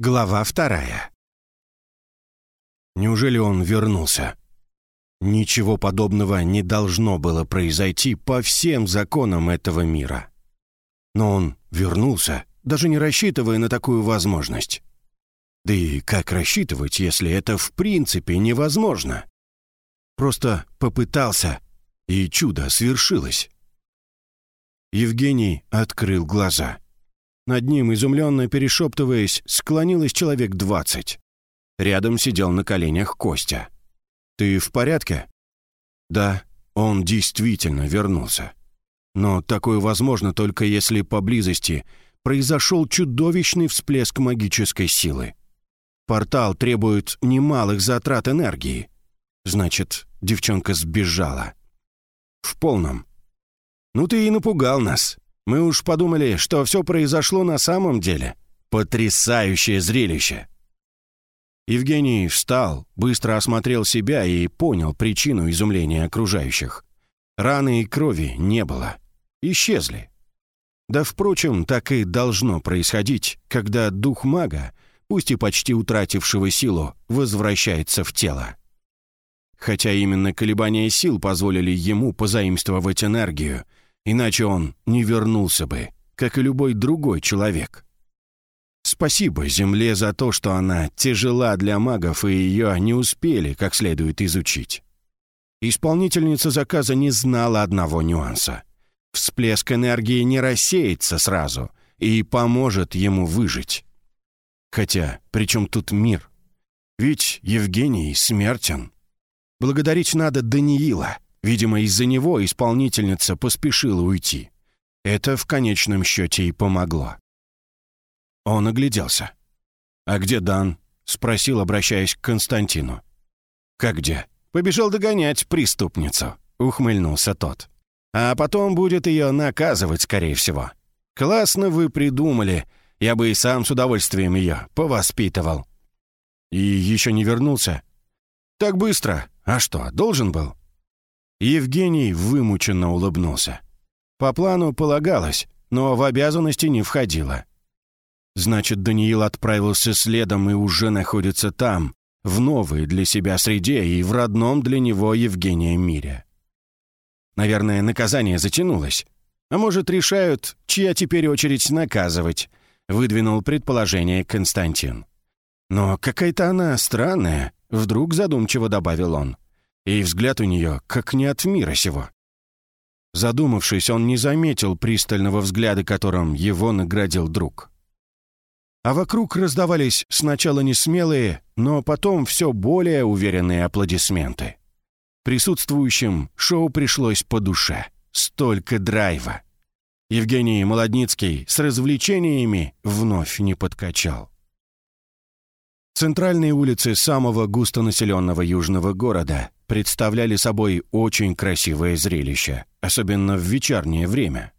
Глава вторая. Неужели он вернулся? Ничего подобного не должно было произойти по всем законам этого мира. Но он вернулся, даже не рассчитывая на такую возможность. Да и как рассчитывать, если это в принципе невозможно? Просто попытался, и чудо свершилось. Евгений открыл глаза. Над ним, изумленно перешептываясь, склонилось человек двадцать. Рядом сидел на коленях Костя. «Ты в порядке?» «Да, он действительно вернулся. Но такое возможно только если поблизости произошел чудовищный всплеск магической силы. Портал требует немалых затрат энергии. Значит, девчонка сбежала. В полном. Ну ты и напугал нас. Мы уж подумали, что все произошло на самом деле. Потрясающее зрелище. Евгений встал, быстро осмотрел себя и понял причину изумления окружающих. Раны и крови не было. Исчезли. Да, впрочем, так и должно происходить, когда дух мага пусть и почти утратившего силу, возвращается в тело. Хотя именно колебания сил позволили ему позаимствовать энергию, иначе он не вернулся бы, как и любой другой человек. Спасибо Земле за то, что она тяжела для магов, и ее не успели как следует изучить. Исполнительница заказа не знала одного нюанса. Всплеск энергии не рассеется сразу и поможет ему выжить. Хотя, при чем тут мир? Ведь Евгений смертен. Благодарить надо Даниила. Видимо, из-за него исполнительница поспешила уйти. Это в конечном счете и помогло. Он огляделся. «А где Дан?» — спросил, обращаясь к Константину. «Как где?» «Побежал догонять преступницу», — ухмыльнулся тот. «А потом будет ее наказывать, скорее всего. Классно вы придумали. Я бы и сам с удовольствием ее повоспитывал». «И еще не вернулся?» «Так быстро. А что, должен был?» Евгений вымученно улыбнулся. По плану полагалось, но в обязанности не входило. Значит, Даниил отправился следом и уже находится там, в новой для себя среде и в родном для него Евгения мире. Наверное, наказание затянулось. А может, решают, чья теперь очередь наказывать, выдвинул предположение Константин. «Но какая-то она странная», — вдруг задумчиво добавил он. И взгляд у нее как не от мира сего. Задумавшись, он не заметил пристального взгляда, которым его наградил друг. А вокруг раздавались сначала несмелые, но потом все более уверенные аплодисменты. Присутствующим шоу пришлось по душе. Столько драйва. Евгений Молодницкий с развлечениями вновь не подкачал. Центральные улицы самого густонаселенного южного города представляли собой очень красивое зрелище, особенно в вечернее время.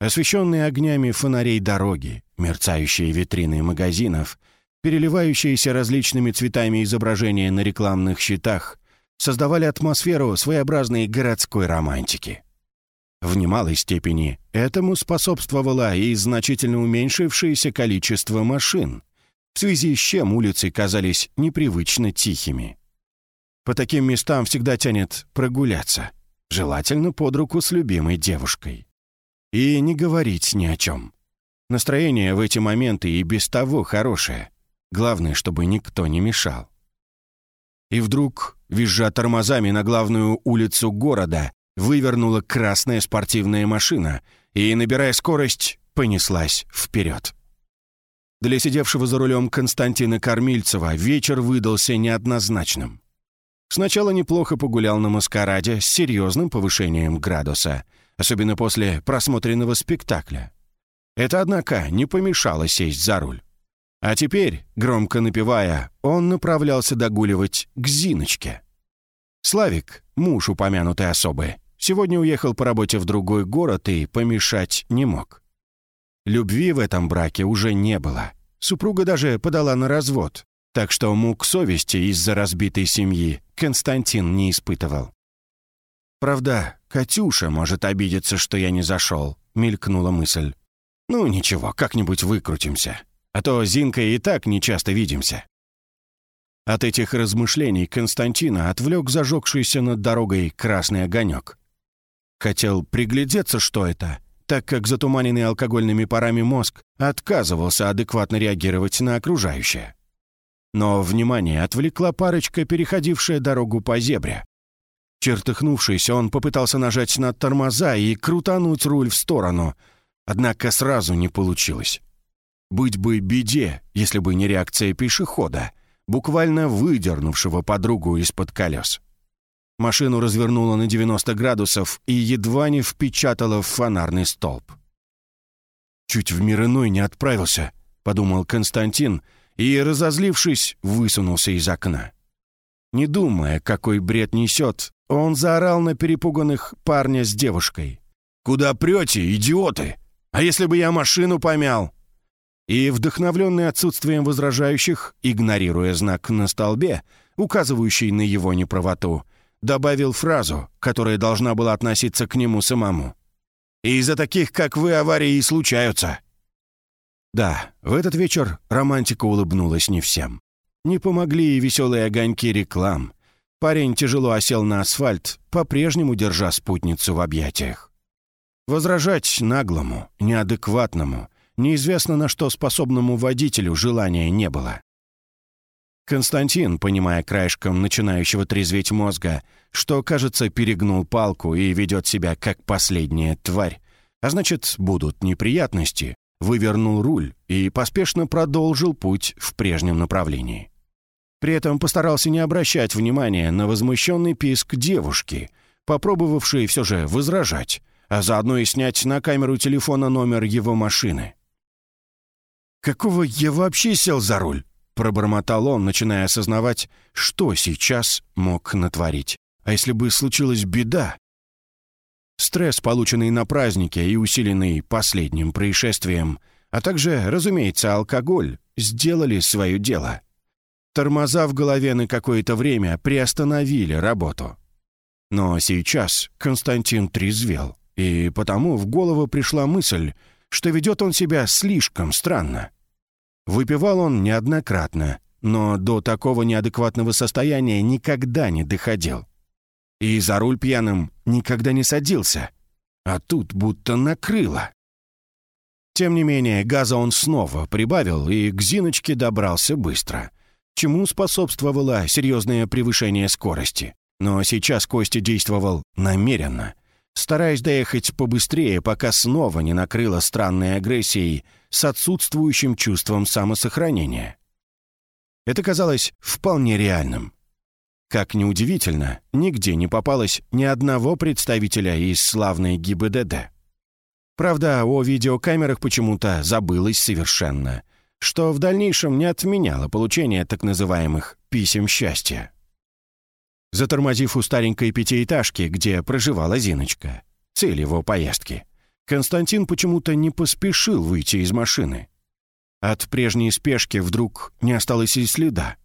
Освещенные огнями фонарей дороги, мерцающие витрины магазинов, переливающиеся различными цветами изображения на рекламных щитах создавали атмосферу своеобразной городской романтики. В немалой степени этому способствовало и значительно уменьшившееся количество машин, в связи с чем улицы казались непривычно тихими. По таким местам всегда тянет прогуляться, желательно под руку с любимой девушкой. И не говорить ни о чем. Настроение в эти моменты и без того хорошее. Главное, чтобы никто не мешал. И вдруг, визжа тормозами на главную улицу города, вывернула красная спортивная машина и, набирая скорость, понеслась вперед. Для сидевшего за рулем Константина Кормильцева вечер выдался неоднозначным. Сначала неплохо погулял на маскараде с серьезным повышением градуса, особенно после просмотренного спектакля. Это, однако, не помешало сесть за руль. А теперь, громко напевая, он направлялся догуливать к Зиночке. Славик, муж упомянутой особы, Сегодня уехал по работе в другой город и помешать не мог. Любви в этом браке уже не было. Супруга даже подала на развод, так что мук совести из-за разбитой семьи Константин не испытывал. «Правда, Катюша может обидеться, что я не зашел», — мелькнула мысль. «Ну ничего, как-нибудь выкрутимся. а то Зинка и так нечасто видимся». От этих размышлений Константина отвлек зажегшийся над дорогой красный огонек. Хотел приглядеться, что это, так как затуманенный алкогольными парами мозг отказывался адекватно реагировать на окружающее. Но внимание отвлекла парочка, переходившая дорогу по зебре. Чертыхнувшись, он попытался нажать на тормоза и крутануть руль в сторону, однако сразу не получилось. Быть бы беде, если бы не реакция пешехода, буквально выдернувшего подругу из-под колес. Машину развернуло на 90 градусов и едва не впечатало в фонарный столб. «Чуть в мир иной не отправился», — подумал Константин, и, разозлившись, высунулся из окна. Не думая, какой бред несет, он заорал на перепуганных парня с девушкой. «Куда прете, идиоты? А если бы я машину помял?» И, вдохновленный отсутствием возражающих, игнорируя знак на столбе, указывающий на его неправоту, добавил фразу, которая должна была относиться к нему самому. «Из-за таких, как вы, аварии и случаются». Да, в этот вечер романтика улыбнулась не всем. Не помогли и веселые огоньки реклам. Парень тяжело осел на асфальт, по-прежнему держа спутницу в объятиях. Возражать наглому, неадекватному, неизвестно на что способному водителю желания не было. Константин, понимая краешком начинающего трезветь мозга, что, кажется, перегнул палку и ведет себя как последняя тварь, а значит, будут неприятности, вывернул руль и поспешно продолжил путь в прежнем направлении. При этом постарался не обращать внимания на возмущенный писк девушки, попробовавшей все же возражать, а заодно и снять на камеру телефона номер его машины. «Какого я вообще сел за руль?» Пробормотал он, начиная осознавать, что сейчас мог натворить. А если бы случилась беда? Стресс, полученный на празднике и усиленный последним происшествием, а также, разумеется, алкоголь, сделали свое дело. Тормоза в голове на какое-то время приостановили работу. Но сейчас Константин трезвел, и потому в голову пришла мысль, что ведет он себя слишком странно. Выпивал он неоднократно, но до такого неадекватного состояния никогда не доходил. И за руль пьяным никогда не садился. А тут будто накрыло. Тем не менее, газа он снова прибавил и к Зиночке добрался быстро, чему способствовало серьезное превышение скорости. Но сейчас Костя действовал намеренно — стараясь доехать побыстрее, пока снова не накрыло странной агрессией с отсутствующим чувством самосохранения. Это казалось вполне реальным. Как ни удивительно, нигде не попалось ни одного представителя из славной ГИБДД. Правда, о видеокамерах почему-то забылось совершенно, что в дальнейшем не отменяло получение так называемых «писем счастья» затормозив у старенькой пятиэтажки, где проживала Зиночка. Цель его поездки. Константин почему-то не поспешил выйти из машины. От прежней спешки вдруг не осталось и следа.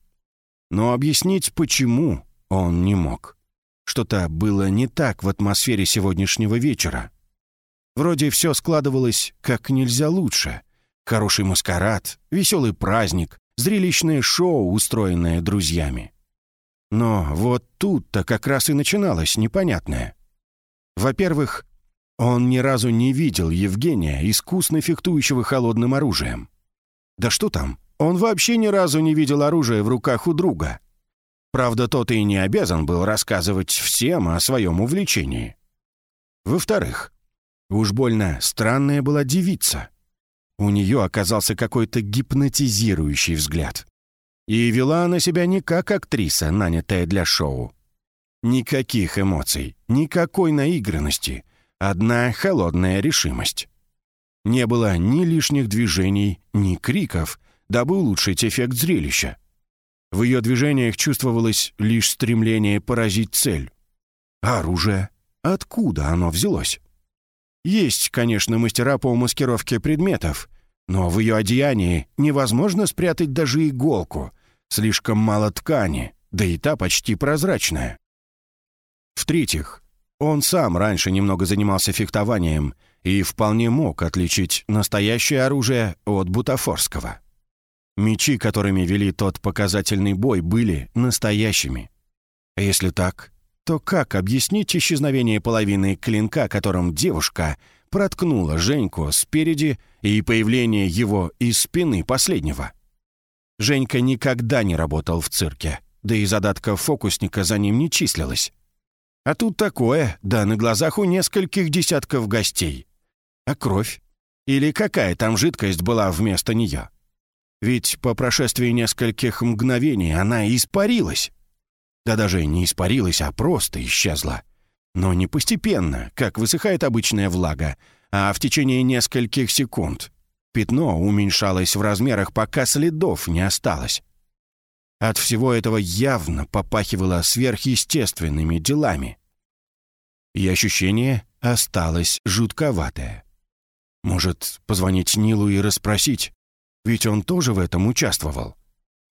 Но объяснить, почему, он не мог. Что-то было не так в атмосфере сегодняшнего вечера. Вроде все складывалось как нельзя лучше. Хороший маскарад, веселый праздник, зрелищное шоу, устроенное друзьями. Но вот тут-то как раз и начиналось непонятное. Во-первых, он ни разу не видел Евгения, искусно фехтующего холодным оружием. Да что там, он вообще ни разу не видел оружия в руках у друга. Правда, тот и не обязан был рассказывать всем о своем увлечении. Во-вторых, уж больно странная была девица. У нее оказался какой-то гипнотизирующий взгляд. И вела она себя не как актриса, нанятая для шоу. Никаких эмоций, никакой наигранности, одна холодная решимость. Не было ни лишних движений, ни криков, дабы улучшить эффект зрелища. В ее движениях чувствовалось лишь стремление поразить цель. А оружие? Откуда оно взялось? Есть, конечно, мастера по маскировке предметов, но в ее одеянии невозможно спрятать даже иголку, Слишком мало ткани, да и та почти прозрачная. В-третьих, он сам раньше немного занимался фехтованием и вполне мог отличить настоящее оружие от бутафорского. Мечи, которыми вели тот показательный бой, были настоящими. А если так, то как объяснить исчезновение половины клинка, которым девушка проткнула Женьку спереди и появление его из спины последнего? Женька никогда не работал в цирке, да и задатка фокусника за ним не числилась. А тут такое, да на глазах у нескольких десятков гостей. А кровь? Или какая там жидкость была вместо нее? Ведь по прошествии нескольких мгновений она испарилась. Да даже не испарилась, а просто исчезла. Но не постепенно, как высыхает обычная влага, а в течение нескольких секунд. Пятно уменьшалось в размерах, пока следов не осталось. От всего этого явно попахивало сверхъестественными делами. И ощущение осталось жутковатое. Может, позвонить Нилу и расспросить? Ведь он тоже в этом участвовал.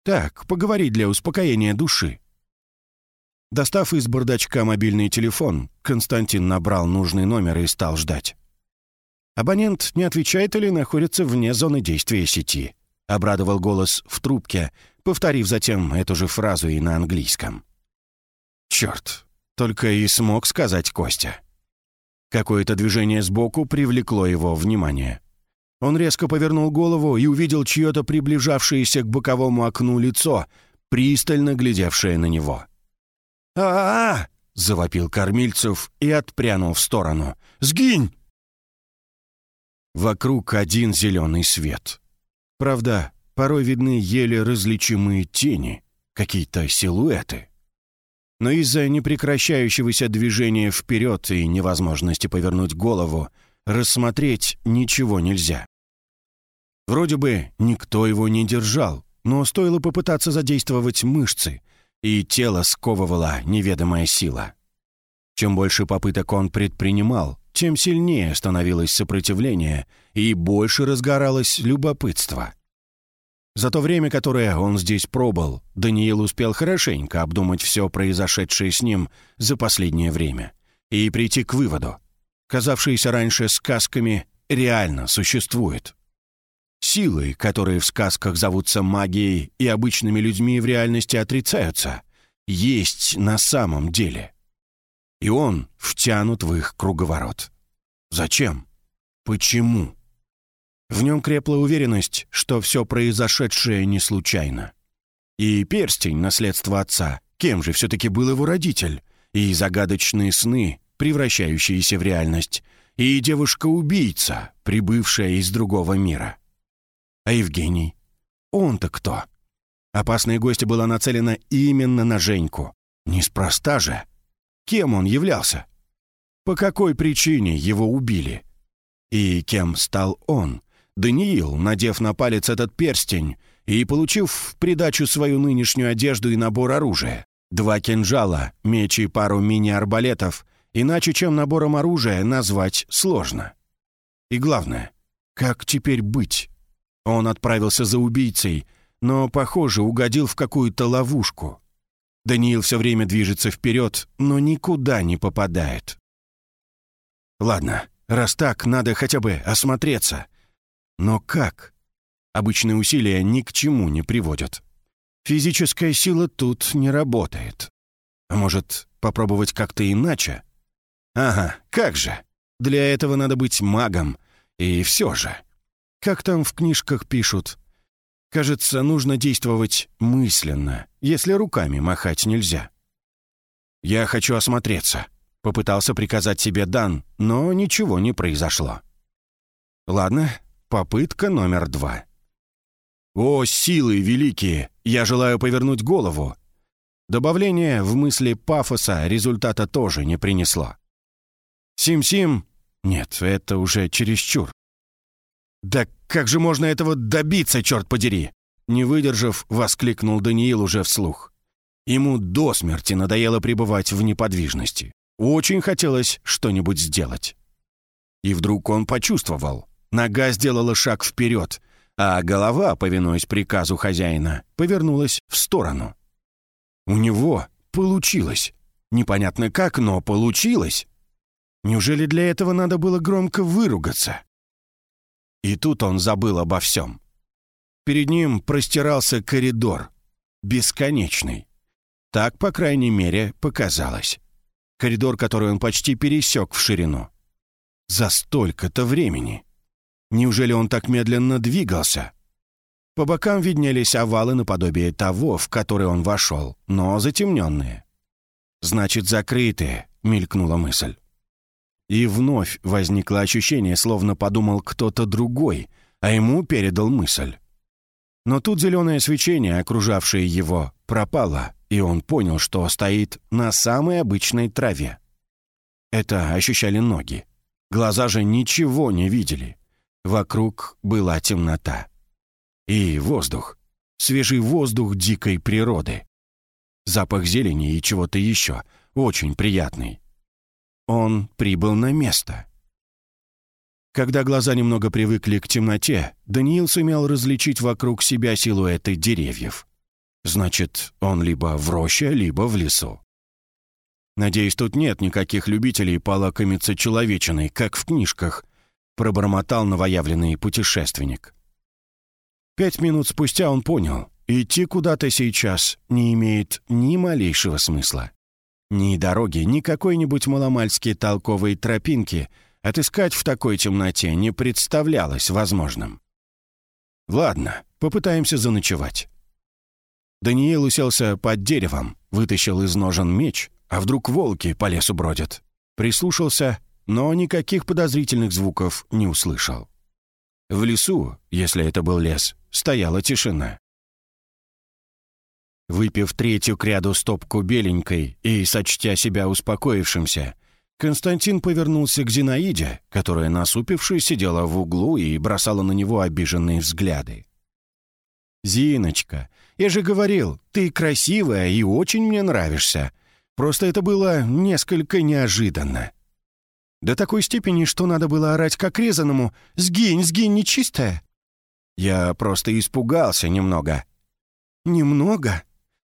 Так, поговорить для успокоения души. Достав из бардачка мобильный телефон, Константин набрал нужный номер и стал ждать. Абонент не отвечает или находится вне зоны действия сети. Обрадовал голос в трубке, повторив затем эту же фразу и на английском. «Черт!» — только и смог сказать Костя. Какое-то движение сбоку привлекло его внимание. Он резко повернул голову и увидел чье-то приближавшееся к боковому окну лицо, пристально глядевшее на него. «А-а-а!» — завопил Кормильцев и отпрянул в сторону. «Сгинь!» Вокруг один зеленый свет. Правда, порой видны еле различимые тени, какие-то силуэты но из-за непрекращающегося движения вперед и невозможности повернуть голову рассмотреть ничего нельзя. Вроде бы никто его не держал, но стоило попытаться задействовать мышцы, и тело сковывала неведомая сила. Чем больше попыток он предпринимал, тем сильнее становилось сопротивление и больше разгоралось любопытство. За то время, которое он здесь пробыл, Даниил успел хорошенько обдумать все произошедшее с ним за последнее время и прийти к выводу. Казавшиеся раньше сказками реально существуют. Силы, которые в сказках зовутся магией и обычными людьми в реальности отрицаются, есть на самом деле. И он втянут в их круговорот. Зачем? Почему? В нем крепла уверенность, что все произошедшее не случайно. И перстень, наследство отца, кем же все-таки был его родитель, и загадочные сны, превращающиеся в реальность, и девушка-убийца, прибывшая из другого мира. А Евгений? Он-то кто? Опасная гостья была нацелена именно на Женьку. Неспроста же. Кем он являлся? По какой причине его убили? И кем стал он, Даниил, надев на палец этот перстень и получив в придачу свою нынешнюю одежду и набор оружия, два кинжала, меч и пару мини-арбалетов, иначе чем набором оружия назвать сложно. И главное, как теперь быть? Он отправился за убийцей, но, похоже, угодил в какую-то ловушку. Даниил все время движется вперед, но никуда не попадает. Ладно, раз так, надо хотя бы осмотреться. Но как? Обычные усилия ни к чему не приводят. Физическая сила тут не работает. А может, попробовать как-то иначе? Ага, как же. Для этого надо быть магом. И все же. Как там в книжках пишут? Кажется, нужно действовать мысленно, если руками махать нельзя. «Я хочу осмотреться», — попытался приказать себе Дан, но ничего не произошло. «Ладно, Попытка номер два. «О, силы великие! Я желаю повернуть голову!» Добавление в мысли пафоса результата тоже не принесло. «Сим-сим?» Нет, это уже чересчур. «Да как же можно этого добиться, черт подери?» Не выдержав, воскликнул Даниил уже вслух. Ему до смерти надоело пребывать в неподвижности. Очень хотелось что-нибудь сделать. И вдруг он почувствовал, Нога сделала шаг вперед, а голова, повинуясь приказу хозяина, повернулась в сторону. У него получилось. Непонятно как, но получилось. Неужели для этого надо было громко выругаться? И тут он забыл обо всем. Перед ним простирался коридор. Бесконечный. Так, по крайней мере, показалось. Коридор, который он почти пересек в ширину. За столько-то времени. Неужели он так медленно двигался? По бокам виднелись овалы наподобие того, в который он вошел, но затемненные. «Значит, закрытые», — мелькнула мысль. И вновь возникло ощущение, словно подумал кто-то другой, а ему передал мысль. Но тут зеленое свечение, окружавшее его, пропало, и он понял, что стоит на самой обычной траве. Это ощущали ноги. Глаза же ничего не видели. Вокруг была темнота. И воздух. Свежий воздух дикой природы. Запах зелени и чего-то еще. Очень приятный. Он прибыл на место. Когда глаза немного привыкли к темноте, Даниил сумел различить вокруг себя силуэты деревьев. Значит, он либо в роще, либо в лесу. «Надеюсь, тут нет никаких любителей полакомиться человечиной, как в книжках», пробормотал новоявленный путешественник. Пять минут спустя он понял, идти куда-то сейчас не имеет ни малейшего смысла. Ни дороги, ни какой-нибудь маломальски толковой тропинки отыскать в такой темноте не представлялось возможным. «Ладно, попытаемся заночевать». Даниил уселся под деревом, вытащил из ножен меч, а вдруг волки по лесу бродят. Прислушался, но никаких подозрительных звуков не услышал. В лесу, если это был лес, стояла тишина. Выпив третью к ряду стопку беленькой и сочтя себя успокоившимся, Константин повернулся к Зинаиде, которая, насупившись, сидела в углу и бросала на него обиженные взгляды. «Зиночка, я же говорил, ты красивая и очень мне нравишься. Просто это было несколько неожиданно. До такой степени, что надо было орать как резаному «Сгинь, сгинь, нечистая!» Я просто испугался немного. «Немного?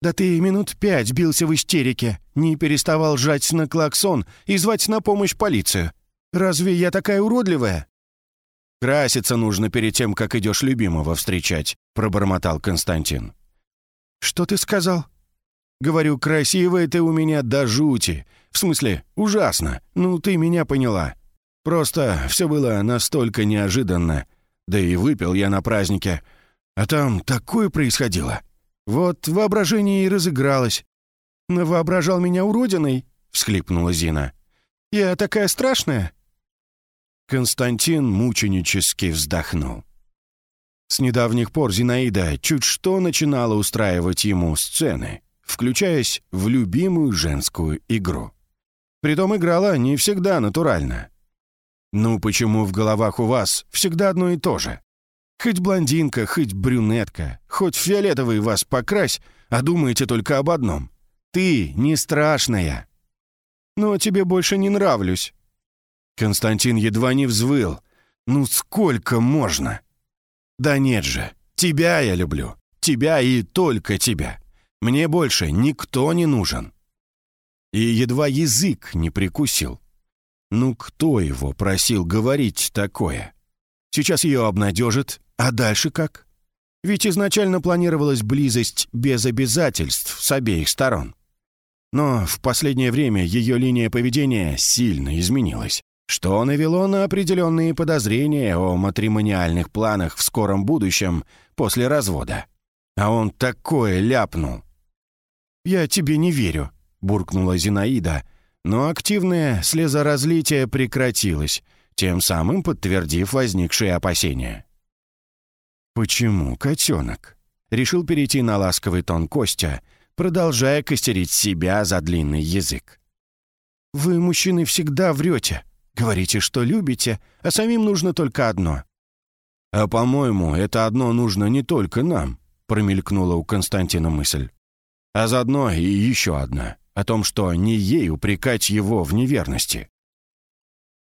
Да ты минут пять бился в истерике, не переставал жать на клаксон и звать на помощь полицию. Разве я такая уродливая?» «Краситься нужно перед тем, как идешь любимого встречать», — пробормотал Константин. «Что ты сказал?» «Говорю, красивая ты у меня до жути. В смысле, ужасно. Ну, ты меня поняла. Просто все было настолько неожиданно. Да и выпил я на празднике. А там такое происходило. Вот воображение и разыгралось. «Воображал меня уродиной?» — всхлипнула Зина. «Я такая страшная?» Константин мученически вздохнул. С недавних пор Зинаида чуть что начинала устраивать ему сцены, включаясь в любимую женскую игру. Притом играла не всегда натурально. «Ну почему в головах у вас всегда одно и то же? Хоть блондинка, хоть брюнетка, хоть фиолетовый вас покрась, а думаете только об одном. Ты не страшная. Но тебе больше не нравлюсь. Константин едва не взвыл. «Ну сколько можно?» «Да нет же, тебя я люблю. Тебя и только тебя. Мне больше никто не нужен». И едва язык не прикусил. Ну кто его просил говорить такое? Сейчас ее обнадежит, а дальше как? Ведь изначально планировалась близость без обязательств с обеих сторон. Но в последнее время ее линия поведения сильно изменилась что навело на определенные подозрения о матримониальных планах в скором будущем после развода. А он такое ляпнул. «Я тебе не верю», — буркнула Зинаида, но активное слезоразлитие прекратилось, тем самым подтвердив возникшие опасения. «Почему, котенок?» — решил перейти на ласковый тон Костя, продолжая костерить себя за длинный язык. «Вы, мужчины, всегда врете», Говорите, что любите, а самим нужно только одно». «А, по-моему, это одно нужно не только нам», — промелькнула у Константина мысль. «А заодно и еще одна, о том, что не ей упрекать его в неверности».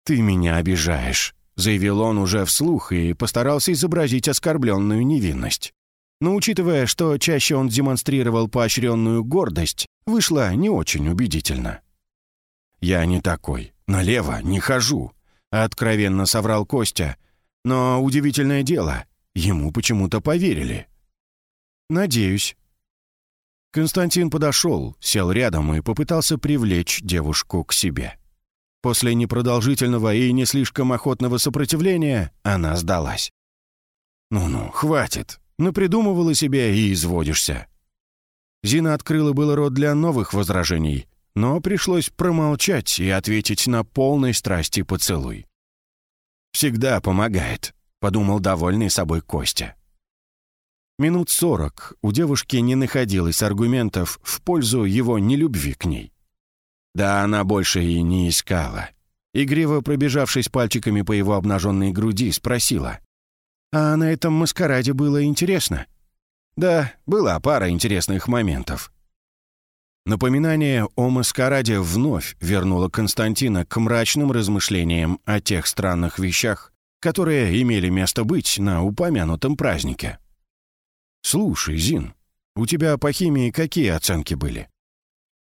«Ты меня обижаешь», — заявил он уже вслух и постарался изобразить оскорбленную невинность. Но учитывая, что чаще он демонстрировал поощренную гордость, вышло не очень убедительно. «Я не такой. Налево не хожу», — откровенно соврал Костя. «Но удивительное дело, ему почему-то поверили. «Надеюсь». Константин подошел, сел рядом и попытался привлечь девушку к себе. После непродолжительного и не слишком охотного сопротивления она сдалась. «Ну-ну, хватит. Напридумывала себе и изводишься». Зина открыла было рот для новых возражений, но пришлось промолчать и ответить на полной страсти поцелуй. «Всегда помогает», — подумал довольный собой Костя. Минут сорок у девушки не находилось аргументов в пользу его нелюбви к ней. Да она больше и не искала. Игриво пробежавшись пальчиками по его обнаженной груди, спросила. «А на этом маскараде было интересно?» «Да, была пара интересных моментов». Напоминание о маскараде вновь вернуло Константина к мрачным размышлениям о тех странных вещах, которые имели место быть на упомянутом празднике. «Слушай, Зин, у тебя по химии какие оценки были?»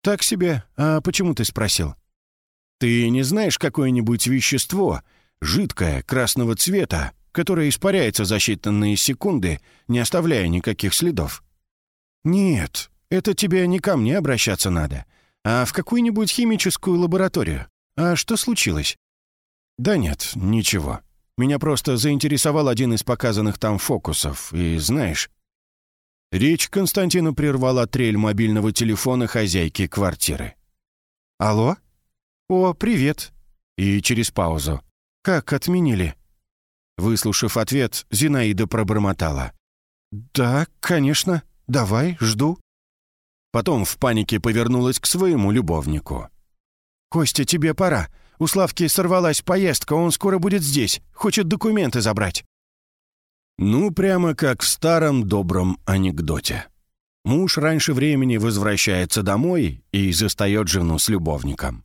«Так себе. А почему ты спросил?» «Ты не знаешь какое-нибудь вещество, жидкое, красного цвета, которое испаряется за считанные секунды, не оставляя никаких следов?» «Нет, это тебе не ко мне обращаться надо, а в какую-нибудь химическую лабораторию. А что случилось?» «Да нет, ничего. Меня просто заинтересовал один из показанных там фокусов, и знаешь, Речь Константина прервала трель мобильного телефона хозяйки квартиры. «Алло? О, привет!» И через паузу. «Как отменили?» Выслушав ответ, Зинаида пробормотала. «Да, конечно. Давай, жду». Потом в панике повернулась к своему любовнику. «Костя, тебе пора. У Славки сорвалась поездка, он скоро будет здесь. Хочет документы забрать». Ну, прямо как в старом добром анекдоте. Муж раньше времени возвращается домой и застает жену с любовником.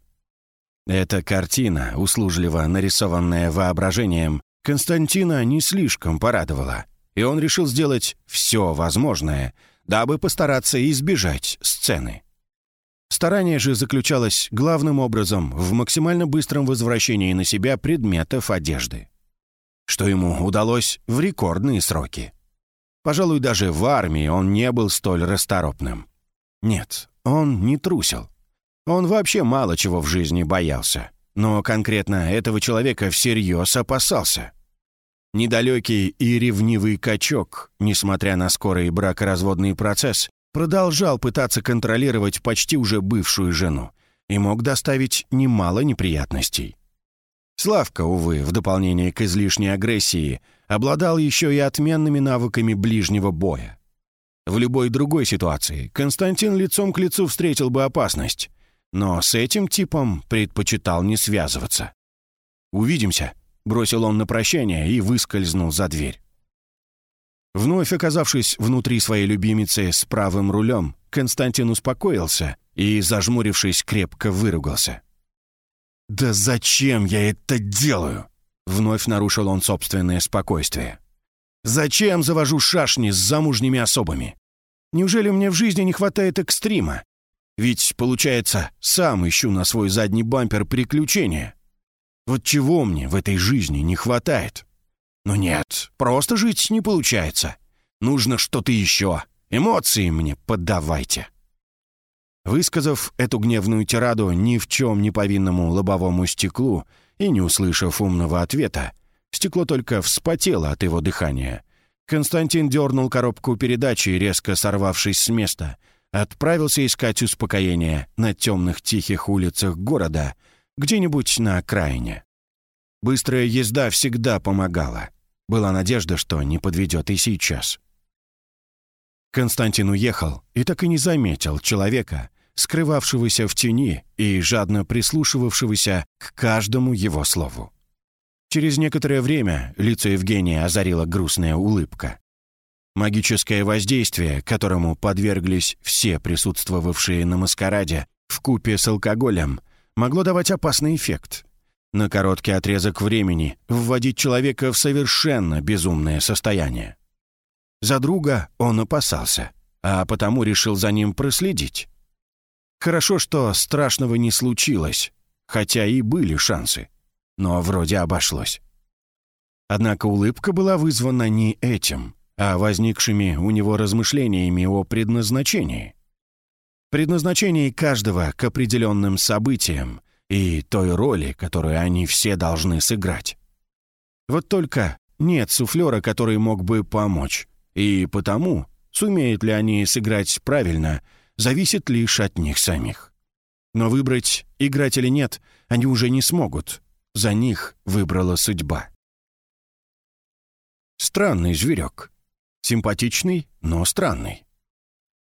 Эта картина, услужливо нарисованная воображением, Константина не слишком порадовала, и он решил сделать все возможное, дабы постараться избежать сцены. Старание же заключалось главным образом в максимально быстром возвращении на себя предметов одежды что ему удалось в рекордные сроки. Пожалуй, даже в армии он не был столь расторопным. Нет, он не трусил. Он вообще мало чего в жизни боялся. Но конкретно этого человека всерьез опасался. Недалекий и ревнивый качок, несмотря на скорый бракоразводный процесс, продолжал пытаться контролировать почти уже бывшую жену и мог доставить немало неприятностей. Славка, увы, в дополнение к излишней агрессии, обладал еще и отменными навыками ближнего боя. В любой другой ситуации Константин лицом к лицу встретил бы опасность, но с этим типом предпочитал не связываться. «Увидимся», — бросил он на прощание и выскользнул за дверь. Вновь оказавшись внутри своей любимицы с правым рулем, Константин успокоился и, зажмурившись, крепко выругался. «Да зачем я это делаю?» Вновь нарушил он собственное спокойствие. «Зачем завожу шашни с замужними особами? Неужели мне в жизни не хватает экстрима? Ведь, получается, сам ищу на свой задний бампер приключения. Вот чего мне в этой жизни не хватает? Но нет, просто жить не получается. Нужно что-то еще. Эмоции мне поддавайте». Высказав эту гневную тираду ни в чем не повинному лобовому стеклу и не услышав умного ответа, стекло только вспотело от его дыхания. Константин дернул коробку передачи резко сорвавшись с места, отправился искать успокоение на темных тихих улицах города, где-нибудь на окраине. Быстрая езда всегда помогала. Была надежда, что не подведет и сейчас. Константин уехал и так и не заметил человека, скрывавшегося в тени и жадно прислушивавшегося к каждому его слову. Через некоторое время лицо Евгения озарила грустная улыбка. Магическое воздействие, которому подверглись все присутствовавшие на маскараде в купе с алкоголем, могло давать опасный эффект. На короткий отрезок времени вводить человека в совершенно безумное состояние. За друга он опасался, а потому решил за ним проследить. Хорошо, что страшного не случилось, хотя и были шансы. Но вроде обошлось. Однако улыбка была вызвана не этим, а возникшими у него размышлениями о предназначении. Предназначении каждого к определенным событиям и той роли, которую они все должны сыграть. Вот только нет суфлера, который мог бы помочь, и потому, сумеют ли они сыграть правильно, зависит лишь от них самих. Но выбрать, играть или нет, они уже не смогут. За них выбрала судьба. Странный зверек. Симпатичный, но странный.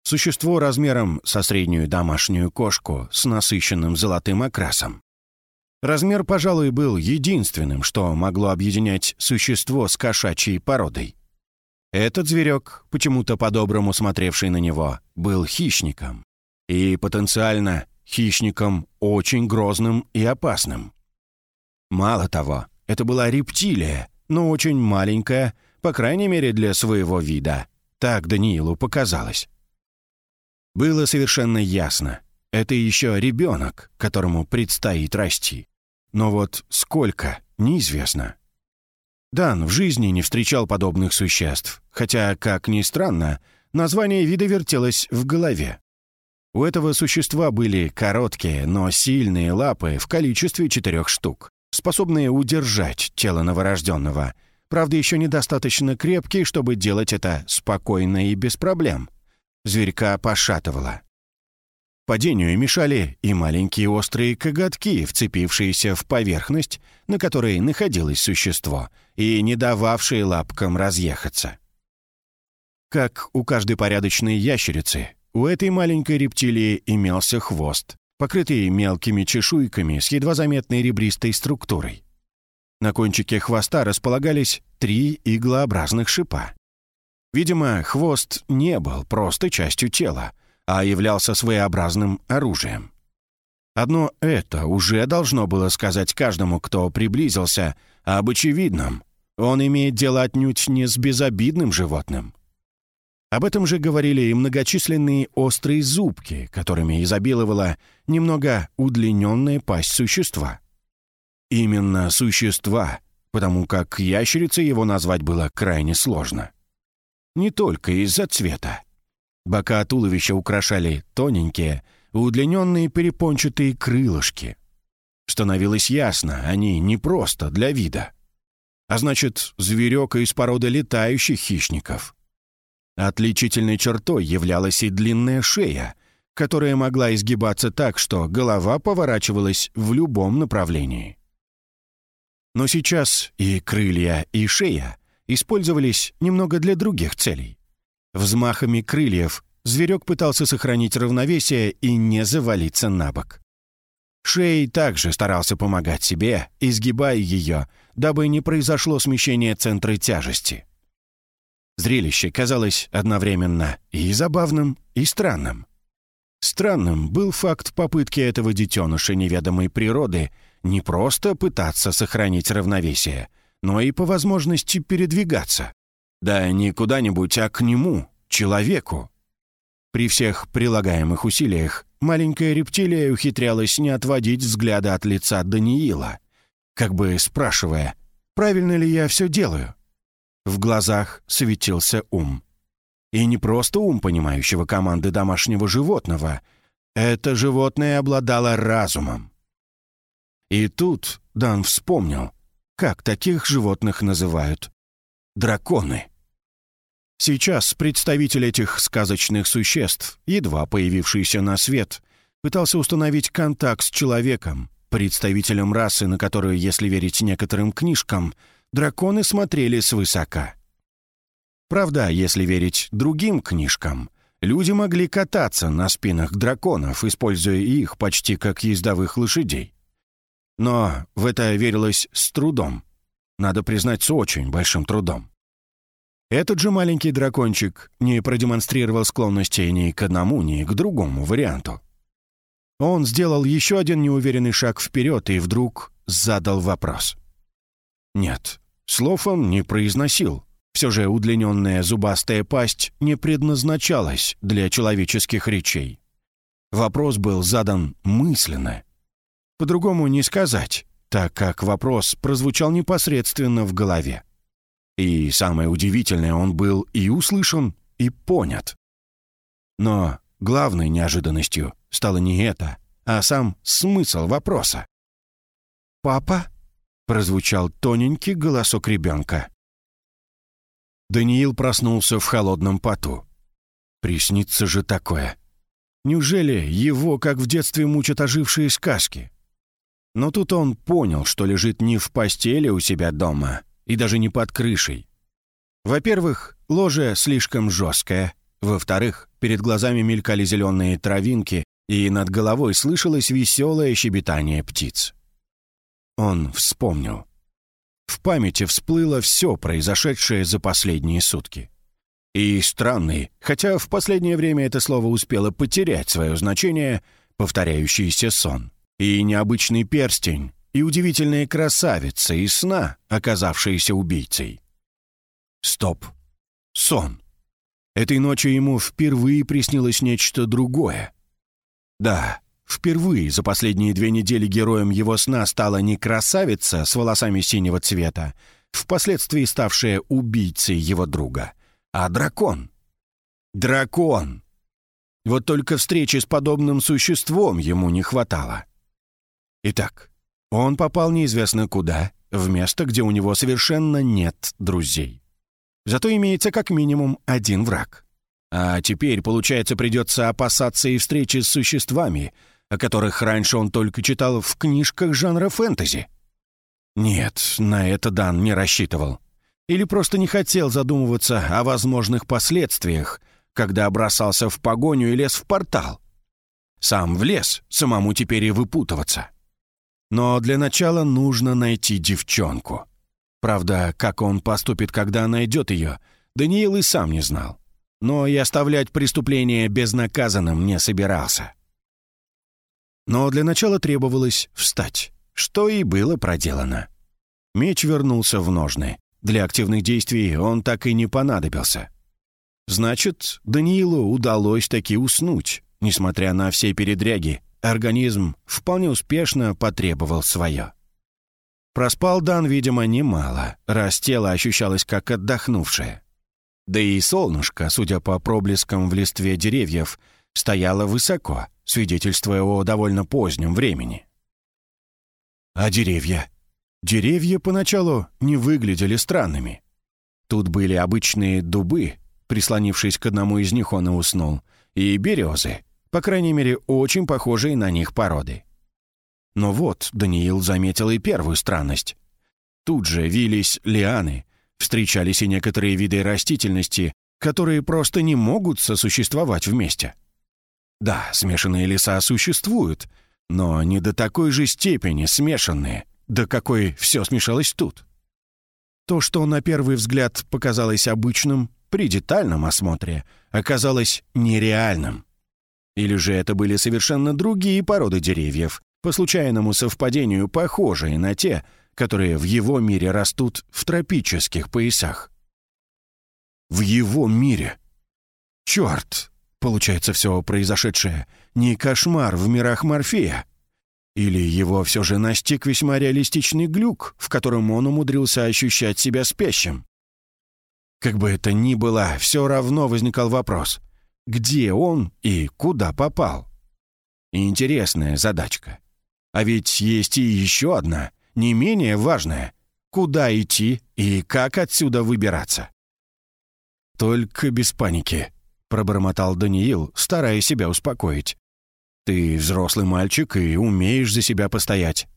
Существо размером со среднюю домашнюю кошку с насыщенным золотым окрасом. Размер, пожалуй, был единственным, что могло объединять существо с кошачьей породой. Этот зверек, почему-то по-доброму смотревший на него, был хищником. И потенциально хищником очень грозным и опасным. Мало того, это была рептилия, но очень маленькая, по крайней мере для своего вида. Так Даниилу показалось. Было совершенно ясно. Это еще ребенок, которому предстоит расти. Но вот сколько, неизвестно. Дан в жизни не встречал подобных существ, хотя, как ни странно, название вида вертелось в голове. У этого существа были короткие, но сильные лапы в количестве четырех штук, способные удержать тело новорожденного. Правда, еще недостаточно крепкие, чтобы делать это спокойно и без проблем. Зверька пошатывало. Падению мешали и маленькие острые коготки, вцепившиеся в поверхность, на которой находилось существо, и не дававшие лапкам разъехаться. Как у каждой порядочной ящерицы, у этой маленькой рептилии имелся хвост, покрытый мелкими чешуйками с едва заметной ребристой структурой. На кончике хвоста располагались три иглообразных шипа. Видимо, хвост не был просто частью тела, а являлся своеобразным оружием. Одно это уже должно было сказать каждому, кто приблизился, об очевидном. Он имеет дело отнюдь не с безобидным животным. Об этом же говорили и многочисленные острые зубки, которыми изобиловала немного удлиненная пасть существа. Именно существа, потому как ящерица его назвать было крайне сложно. Не только из-за цвета. Бока туловища украшали тоненькие, удлиненные перепончатые крылышки. Становилось ясно, они не просто для вида. А значит, зверек из породы летающих хищников — Отличительной чертой являлась и длинная шея, которая могла изгибаться так, что голова поворачивалась в любом направлении. Но сейчас и крылья, и шея использовались немного для других целей. Взмахами крыльев зверек пытался сохранить равновесие и не завалиться на бок. Шей также старался помогать себе, изгибая ее, дабы не произошло смещение центра тяжести. Зрелище казалось одновременно и забавным, и странным. Странным был факт попытки этого детеныша неведомой природы не просто пытаться сохранить равновесие, но и по возможности передвигаться. Да не куда-нибудь, а к нему, человеку. При всех прилагаемых усилиях маленькая рептилия ухитрялась не отводить взгляда от лица Даниила, как бы спрашивая, правильно ли я все делаю. В глазах светился ум. И не просто ум, понимающего команды домашнего животного. Это животное обладало разумом. И тут Дан вспомнил, как таких животных называют. Драконы. Сейчас представитель этих сказочных существ, едва появившийся на свет, пытался установить контакт с человеком, представителем расы, на которую, если верить некоторым книжкам, драконы смотрели свысока. Правда, если верить другим книжкам, люди могли кататься на спинах драконов, используя их почти как ездовых лошадей. Но в это верилось с трудом. Надо признать, с очень большим трудом. Этот же маленький дракончик не продемонстрировал склонности ни к одному, ни к другому варианту. Он сделал еще один неуверенный шаг вперед и вдруг задал вопрос. Нет, Слов он не произносил. Все же удлиненная зубастая пасть не предназначалась для человеческих речей. Вопрос был задан мысленно. По-другому не сказать, так как вопрос прозвучал непосредственно в голове. И самое удивительное, он был и услышан, и понят. Но главной неожиданностью стало не это, а сам смысл вопроса. «Папа?» — прозвучал тоненький голосок ребенка. Даниил проснулся в холодном поту. Приснится же такое. Неужели его, как в детстве, мучат ожившие сказки? Но тут он понял, что лежит не в постели у себя дома и даже не под крышей. Во-первых, ложе слишком жесткое. Во-вторых, перед глазами мелькали зеленые травинки, и над головой слышалось веселое щебетание птиц. Он вспомнил. В памяти всплыло все произошедшее за последние сутки. И странный, хотя в последнее время это слово успело потерять свое значение, повторяющийся сон. И необычный перстень, и удивительная красавица из сна, оказавшаяся убийцей. Стоп. Сон. Этой ночью ему впервые приснилось нечто другое. Да, впервые за последние две недели героем его сна стала не красавица с волосами синего цвета, впоследствии ставшая убийцей его друга — а дракон. Дракон! Вот только встречи с подобным существом ему не хватало. Итак, он попал неизвестно куда, в место, где у него совершенно нет друзей. Зато имеется как минимум один враг. А теперь, получается, придется опасаться и встречи с существами, о которых раньше он только читал в книжках жанра фэнтези. Нет, на это Дан не рассчитывал. Или просто не хотел задумываться о возможных последствиях, когда бросался в погоню и лез в портал. Сам влез, самому теперь и выпутываться. Но для начала нужно найти девчонку. Правда, как он поступит, когда найдет ее, Даниил и сам не знал. Но и оставлять преступление безнаказанным не собирался. Но для начала требовалось встать, что и было проделано. Меч вернулся в ножны, для активных действий он так и не понадобился. Значит, Даниилу удалось таки уснуть. Несмотря на все передряги, организм вполне успешно потребовал свое. Проспал Дан, видимо, немало, раз тело ощущалось как отдохнувшее. Да и солнышко, судя по проблескам в листве деревьев, стояло высоко, свидетельствуя о довольно позднем времени. А деревья? Деревья поначалу не выглядели странными. Тут были обычные дубы, прислонившись к одному из них он и уснул, и березы, по крайней мере, очень похожие на них породы. Но вот Даниил заметил и первую странность. Тут же вились лианы, встречались и некоторые виды растительности, которые просто не могут сосуществовать вместе. Да, смешанные леса существуют, но не до такой же степени смешанные — да какой все смешалось тут. То, что на первый взгляд показалось обычным, при детальном осмотре оказалось нереальным. Или же это были совершенно другие породы деревьев, по случайному совпадению похожие на те, которые в его мире растут в тропических поясах. В его мире. Черт! Получается, все произошедшее не кошмар в мирах Морфея, или его все же настиг весьма реалистичный глюк, в котором он умудрился ощущать себя спящим? Как бы это ни было, все равно возникал вопрос, где он и куда попал? Интересная задачка. А ведь есть и еще одна, не менее важная. Куда идти и как отсюда выбираться? «Только без паники», — пробормотал Даниил, стараясь себя успокоить. Ты взрослый мальчик и умеешь за себя постоять.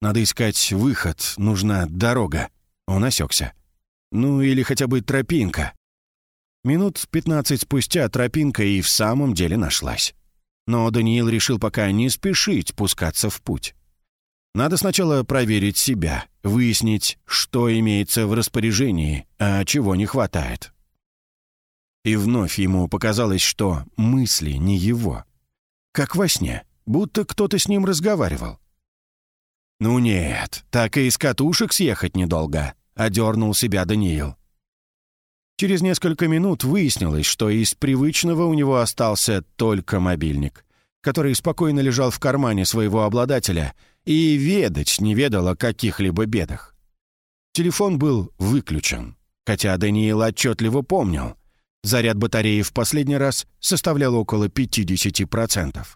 Надо искать выход, нужна дорога. Он осекся. Ну или хотя бы тропинка. Минут пятнадцать спустя тропинка и в самом деле нашлась. Но Даниил решил пока не спешить пускаться в путь. Надо сначала проверить себя, выяснить, что имеется в распоряжении, а чего не хватает. И вновь ему показалось, что мысли не его как во сне, будто кто-то с ним разговаривал. «Ну нет, так и из катушек съехать недолго», — одернул себя Даниил. Через несколько минут выяснилось, что из привычного у него остался только мобильник, который спокойно лежал в кармане своего обладателя и ведать не ведал о каких-либо бедах. Телефон был выключен, хотя Даниил отчетливо помнил. Заряд батареи в последний раз составлял около 50%.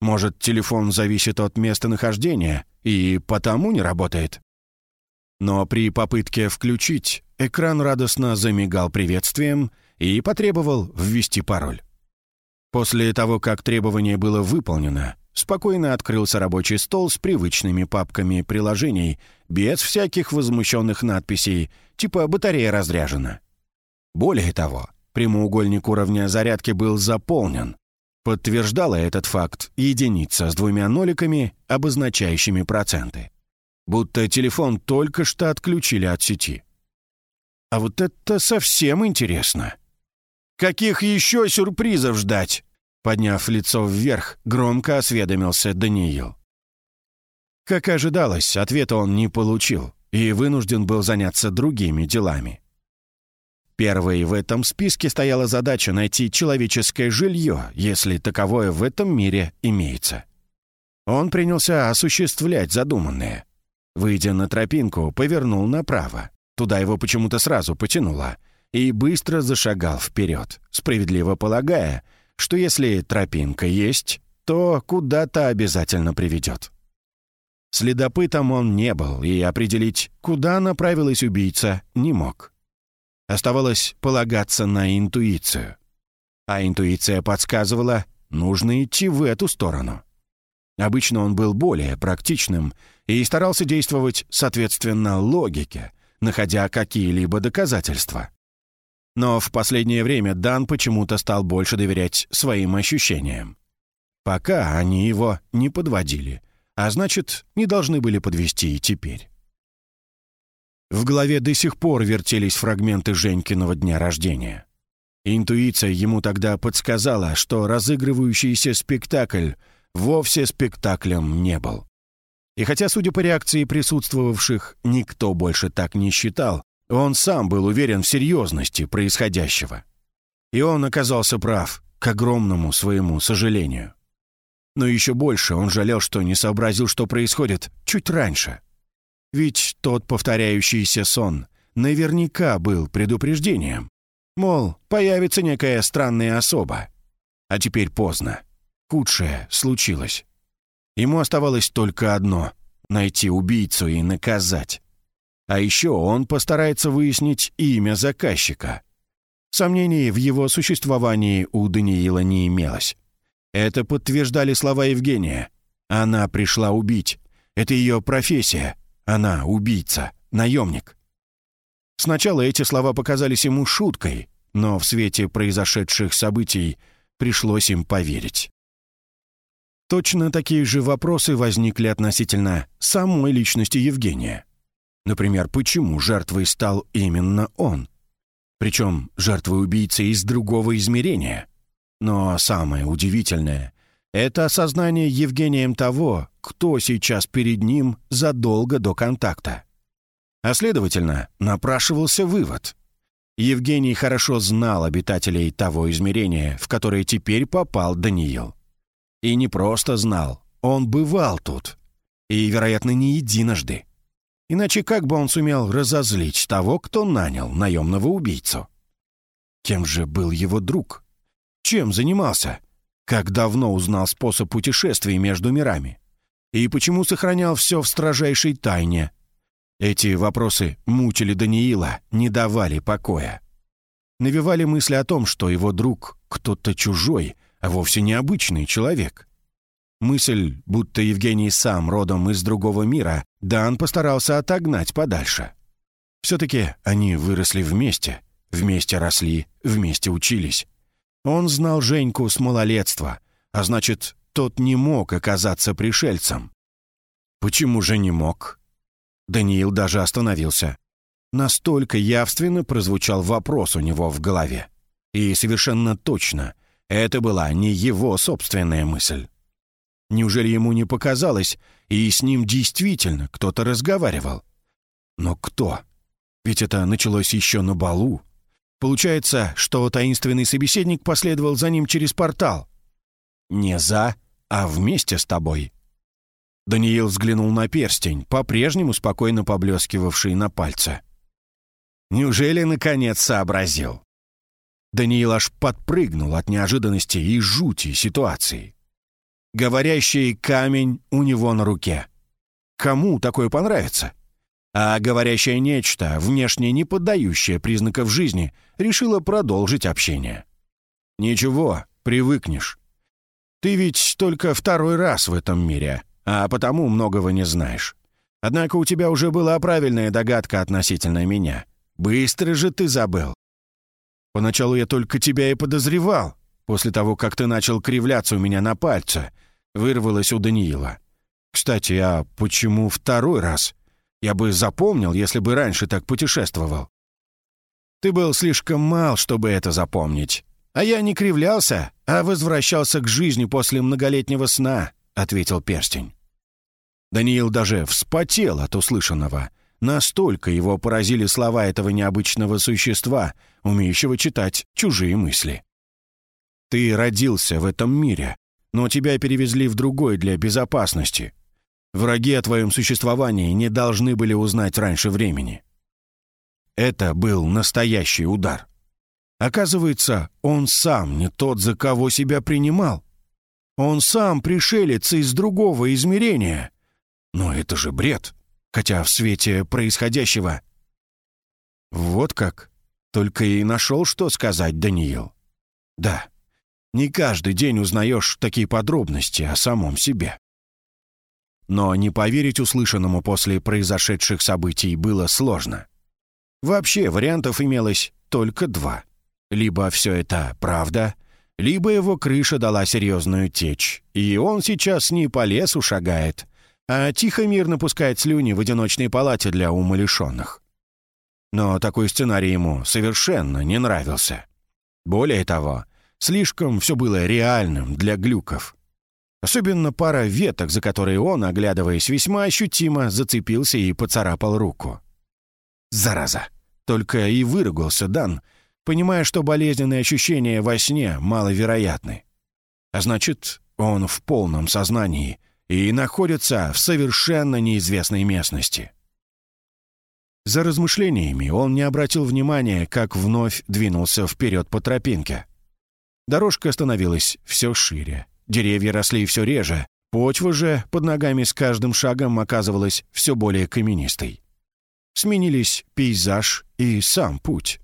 Может, телефон зависит от местонахождения и потому не работает? Но при попытке включить, экран радостно замигал приветствием и потребовал ввести пароль. После того, как требование было выполнено, спокойно открылся рабочий стол с привычными папками приложений, без всяких возмущенных надписей, типа «батарея разряжена». Более того, прямоугольник уровня зарядки был заполнен. Подтверждала этот факт единица с двумя ноликами, обозначающими проценты. Будто телефон только что отключили от сети. А вот это совсем интересно. Каких еще сюрпризов ждать? Подняв лицо вверх, громко осведомился Даниил. Как ожидалось, ответа он не получил и вынужден был заняться другими делами. Первой в этом списке стояла задача найти человеческое жилье, если таковое в этом мире имеется. Он принялся осуществлять задуманное. Выйдя на тропинку, повернул направо. Туда его почему-то сразу потянуло. И быстро зашагал вперед, справедливо полагая, что если тропинка есть, то куда-то обязательно приведет. Следопытом он не был, и определить, куда направилась убийца, не мог. Оставалось полагаться на интуицию. А интуиция подсказывала, нужно идти в эту сторону. Обычно он был более практичным и старался действовать соответственно логике, находя какие-либо доказательства. Но в последнее время Дан почему-то стал больше доверять своим ощущениям. Пока они его не подводили, а значит, не должны были подвести и теперь. В голове до сих пор вертелись фрагменты Женькиного дня рождения. Интуиция ему тогда подсказала, что разыгрывающийся спектакль вовсе спектаклем не был. И хотя, судя по реакции присутствовавших, никто больше так не считал, он сам был уверен в серьезности происходящего. И он оказался прав, к огромному своему сожалению. Но еще больше он жалел, что не сообразил, что происходит чуть раньше. Ведь тот повторяющийся сон наверняка был предупреждением. Мол, появится некая странная особа. А теперь поздно. Худшее случилось. Ему оставалось только одно — найти убийцу и наказать. А еще он постарается выяснить имя заказчика. Сомнений в его существовании у Даниила не имелось. Это подтверждали слова Евгения. Она пришла убить. Это ее профессия. Она убийца, наемник. Сначала эти слова показались ему шуткой, но в свете произошедших событий пришлось им поверить. Точно такие же вопросы возникли относительно самой личности Евгения. Например, почему жертвой стал именно он? Причем жертвой убийцы из другого измерения. Но самое удивительное — это осознание Евгением того, кто сейчас перед ним задолго до контакта. А следовательно, напрашивался вывод. Евгений хорошо знал обитателей того измерения, в которое теперь попал Даниил. И не просто знал, он бывал тут. И, вероятно, не единожды. Иначе как бы он сумел разозлить того, кто нанял наемного убийцу? Кем же был его друг? Чем занимался? Как давно узнал способ путешествий между мирами? И почему сохранял все в строжайшей тайне? Эти вопросы мучили Даниила, не давали покоя. Навевали мысли о том, что его друг — кто-то чужой, а вовсе не обычный человек. Мысль, будто Евгений сам родом из другого мира, Дан постарался отогнать подальше. Все-таки они выросли вместе, вместе росли, вместе учились. Он знал Женьку с малолетства, а значит, тот не мог оказаться пришельцем. Почему же не мог? Даниил даже остановился. Настолько явственно прозвучал вопрос у него в голове. И совершенно точно, это была не его собственная мысль. Неужели ему не показалось, и с ним действительно кто-то разговаривал? Но кто? Ведь это началось еще на балу. Получается, что таинственный собеседник последовал за ним через портал. Не за, а вместе с тобой. Даниил взглянул на перстень, по-прежнему спокойно поблескивавший на пальце. «Неужели, наконец, сообразил?» Даниил аж подпрыгнул от неожиданности и жути ситуации. Говорящий камень у него на руке. Кому такое понравится? А говорящее нечто, внешне не поддающее признаков жизни, решило продолжить общение. «Ничего, привыкнешь. Ты ведь только второй раз в этом мире, а потому многого не знаешь. Однако у тебя уже была правильная догадка относительно меня. Быстро же ты забыл. Поначалу я только тебя и подозревал, после того, как ты начал кривляться у меня на пальце, вырвалось у Даниила. Кстати, а почему второй раз? Я бы запомнил, если бы раньше так путешествовал. Ты был слишком мал, чтобы это запомнить. А я не кривлялся, а возвращался к жизни после многолетнего сна, ответил перстень. Даниил даже вспотел от услышанного — Настолько его поразили слова этого необычного существа, умеющего читать чужие мысли. «Ты родился в этом мире, но тебя перевезли в другой для безопасности. Враги о твоем существовании не должны были узнать раньше времени». Это был настоящий удар. Оказывается, он сам не тот, за кого себя принимал. Он сам пришелец из другого измерения. Но это же бред. Хотя в свете происходящего... Вот как. Только и нашел, что сказать Даниил. Да, не каждый день узнаешь такие подробности о самом себе. Но не поверить услышанному после произошедших событий было сложно. Вообще вариантов имелось только два. Либо все это правда, либо его крыша дала серьезную течь, и он сейчас не по лесу шагает, а тихо-мирно пускает слюни в одиночной палате для умалишенных. Но такой сценарий ему совершенно не нравился. Более того, слишком все было реальным для глюков. Особенно пара веток, за которые он, оглядываясь весьма ощутимо, зацепился и поцарапал руку. «Зараза!» Только и выругался Дан, понимая, что болезненные ощущения во сне маловероятны. А значит, он в полном сознании — и находится в совершенно неизвестной местности. За размышлениями он не обратил внимания, как вновь двинулся вперед по тропинке. Дорожка становилась все шире, деревья росли все реже, почва же под ногами с каждым шагом оказывалась все более каменистой. Сменились пейзаж и сам путь.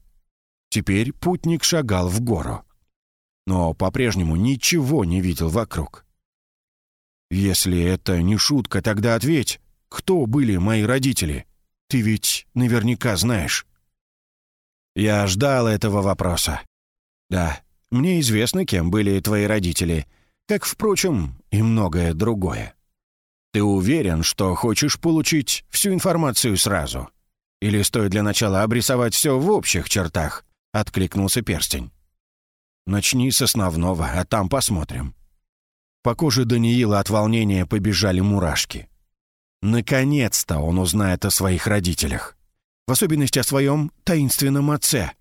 Теперь путник шагал в гору. Но по-прежнему ничего не видел вокруг. «Если это не шутка, тогда ответь, кто были мои родители? Ты ведь наверняка знаешь». Я ждал этого вопроса. «Да, мне известно, кем были твои родители, как, впрочем, и многое другое. Ты уверен, что хочешь получить всю информацию сразу? Или стоит для начала обрисовать все в общих чертах?» — откликнулся перстень. «Начни с основного, а там посмотрим. По коже Даниила от волнения побежали мурашки. Наконец-то он узнает о своих родителях. В особенности о своем таинственном отце.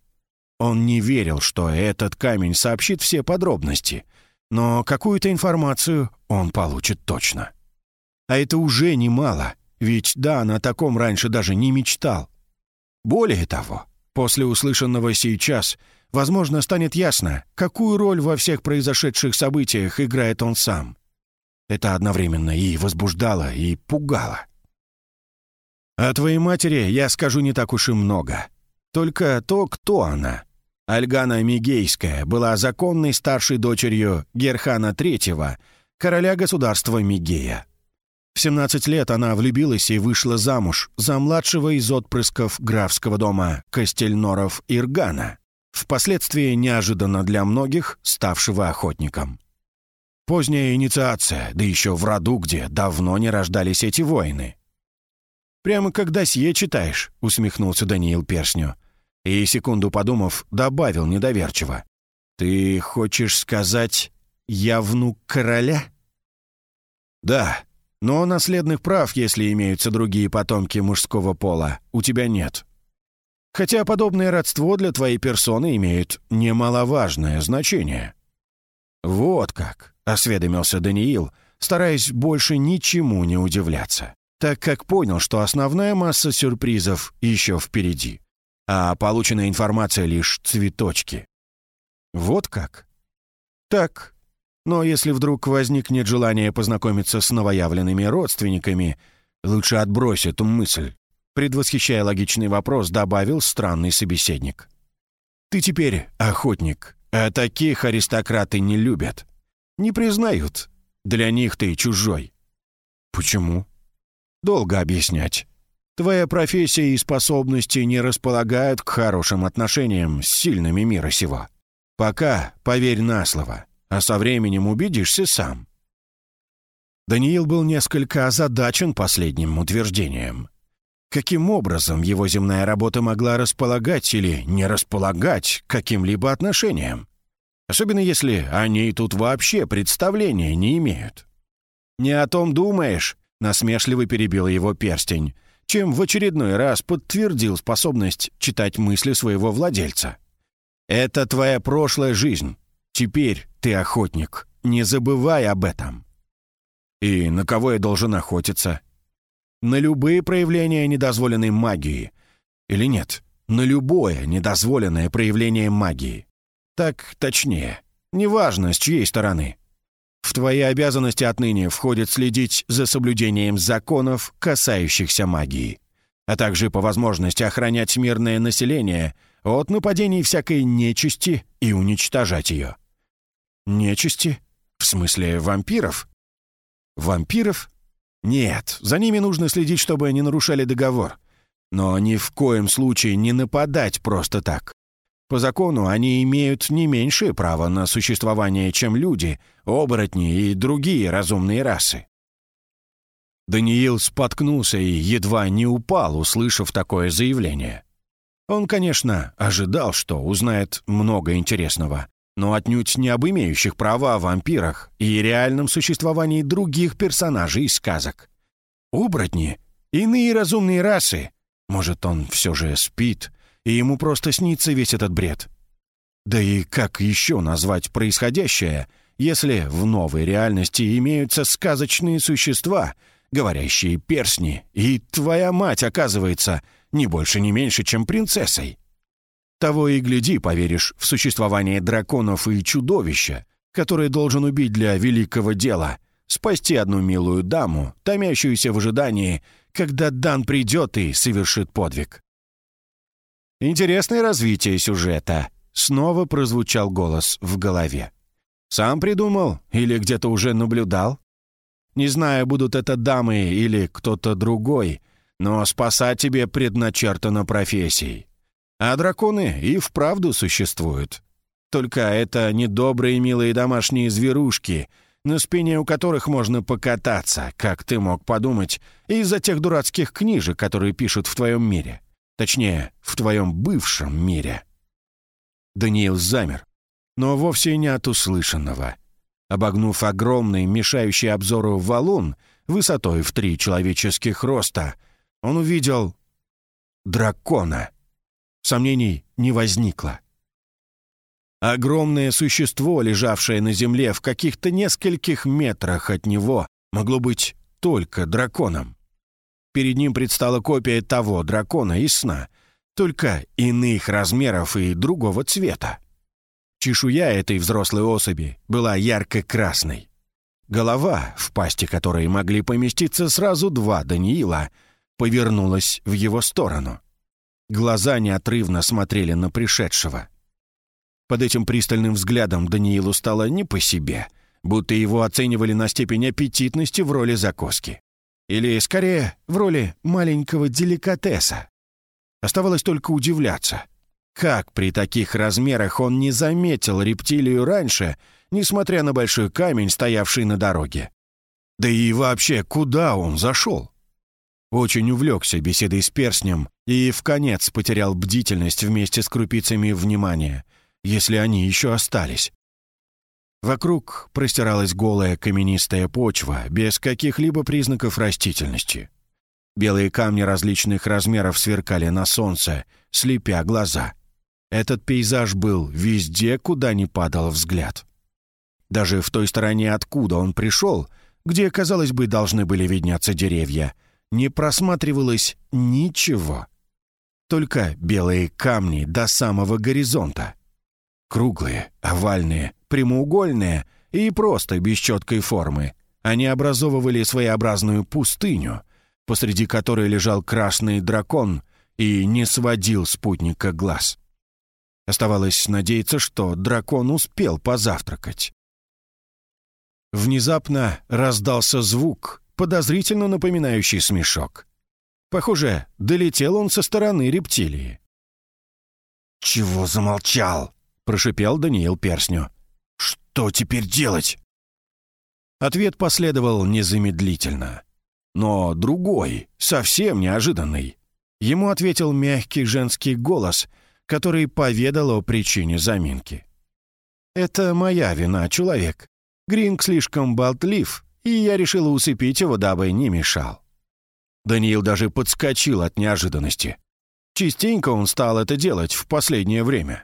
Он не верил, что этот камень сообщит все подробности, но какую-то информацию он получит точно. А это уже немало, ведь Дан о таком раньше даже не мечтал. Более того, после услышанного сейчас — возможно, станет ясно, какую роль во всех произошедших событиях играет он сам. Это одновременно и возбуждало, и пугало. О твоей матери я скажу не так уж и много. Только то, кто она. Альгана Мигейская была законной старшей дочерью Герхана III, короля государства Мигея. В 17 лет она влюбилась и вышла замуж за младшего из отпрысков графского дома Костельноров Иргана впоследствии неожиданно для многих ставшего охотником. Поздняя инициация, да еще в роду, где давно не рождались эти воины. «Прямо как досье читаешь», — усмехнулся Даниил Першню. И, секунду подумав, добавил недоверчиво. «Ты хочешь сказать, я внук короля?» «Да, но наследных прав, если имеются другие потомки мужского пола, у тебя нет. Хотя подобное родство для твоей персоны имеет немаловажное значение». «Вот как», — осведомился Даниил, стараясь больше ничему не удивляться, так как понял, что основная масса сюрпризов еще впереди, а полученная информация лишь цветочки. Вот как? Так. Но если вдруг возникнет желание познакомиться с новоявленными родственниками, лучше отбрось эту мысль. Предвосхищая логичный вопрос, добавил странный собеседник. «Ты теперь охотник, а таких аристократы не любят. Не признают. Для них ты чужой». «Почему?» «Долго объяснять. Твоя профессия и способности не располагают к хорошим отношениям с сильными мира сего. Пока поверь на слово, а со временем убедишься сам». Даниил был несколько озадачен последним утверждением. Каким образом его земная работа могла располагать или не располагать каким-либо отношением? Особенно если они тут вообще представления не имеют. «Не о том думаешь», — насмешливо перебил его перстень, чем в очередной раз подтвердил способность читать мысли своего владельца. «Это твоя прошлая жизнь. Теперь ты охотник. Не забывай об этом». «И на кого я должен охотиться?» на любые проявления недозволенной магии. Или нет, на любое недозволенное проявление магии. Так точнее. Неважно, с чьей стороны. В твои обязанности отныне входит следить за соблюдением законов, касающихся магии, а также по возможности охранять мирное население от нападений всякой нечисти и уничтожать ее. Нечисти? В смысле вампиров? Вампиров? Нет, за ними нужно следить, чтобы они нарушали договор. Но ни в коем случае не нападать просто так. По закону они имеют не меньшее право на существование, чем люди, оборотни и другие разумные расы. Даниил споткнулся и едва не упал, услышав такое заявление. Он, конечно, ожидал, что узнает много интересного, но отнюдь не об имеющих права о вампирах и реальном существовании других персонажей из сказок. Оборотни, иные разумные расы. Может, он все же спит, и ему просто снится весь этот бред. Да и как еще назвать происходящее, если в новой реальности имеются сказочные существа, говорящие персни, и твоя мать, оказывается, не больше, не меньше, чем принцессой? Того и гляди, поверишь в существование драконов и чудовища, который должен убить для великого дела, спасти одну милую даму, томящуюся в ожидании, когда Дан придет и совершит подвиг. Интересное развитие сюжета. Снова прозвучал голос в голове. Сам придумал или где-то уже наблюдал? Не знаю, будут это дамы или кто-то другой, но спасать тебе предначертано профессией. А драконы и вправду существуют. Только это недобрые милые домашние зверушки, на спине у которых можно покататься, как ты мог подумать, из-за тех дурацких книжек, которые пишут в твоем мире. Точнее, в твоем бывшем мире. Даниил замер, но вовсе не от услышанного. Обогнув огромный, мешающий обзору валун, высотой в три человеческих роста, он увидел дракона — Сомнений не возникло. Огромное существо, лежавшее на земле в каких-то нескольких метрах от него, могло быть только драконом. Перед ним предстала копия того дракона из сна, только иных размеров и другого цвета. Чешуя этой взрослой особи была ярко-красной. Голова, в пасти которой могли поместиться сразу два Даниила, повернулась в его сторону. Глаза неотрывно смотрели на пришедшего. Под этим пристальным взглядом Даниилу стало не по себе, будто его оценивали на степень аппетитности в роли закуски. Или, скорее, в роли маленького деликатеса. Оставалось только удивляться. Как при таких размерах он не заметил рептилию раньше, несмотря на большой камень, стоявший на дороге? Да и вообще, куда он зашел? Очень увлекся беседой с перстнем и в конец потерял бдительность вместе с крупицами внимания, если они еще остались. Вокруг простиралась голая каменистая почва, без каких-либо признаков растительности. Белые камни различных размеров сверкали на солнце, слепя глаза. Этот пейзаж был везде, куда ни падал взгляд. Даже в той стороне, откуда он пришел, где, казалось бы, должны были видняться деревья, не просматривалось ничего. Только белые камни до самого горизонта. Круглые, овальные, прямоугольные и просто без четкой формы. Они образовывали своеобразную пустыню, посреди которой лежал красный дракон и не сводил спутника глаз. Оставалось надеяться, что дракон успел позавтракать. Внезапно раздался звук, подозрительно напоминающий смешок. Похоже, долетел он со стороны рептилии. «Чего замолчал?» — прошипел Даниил Персню. «Что теперь делать?» Ответ последовал незамедлительно. Но другой, совсем неожиданный. Ему ответил мягкий женский голос, который поведал о причине заминки. «Это моя вина, человек. Гринг слишком болтлив, и я решила усыпить его, дабы не мешал». Даниил даже подскочил от неожиданности. Частенько он стал это делать в последнее время.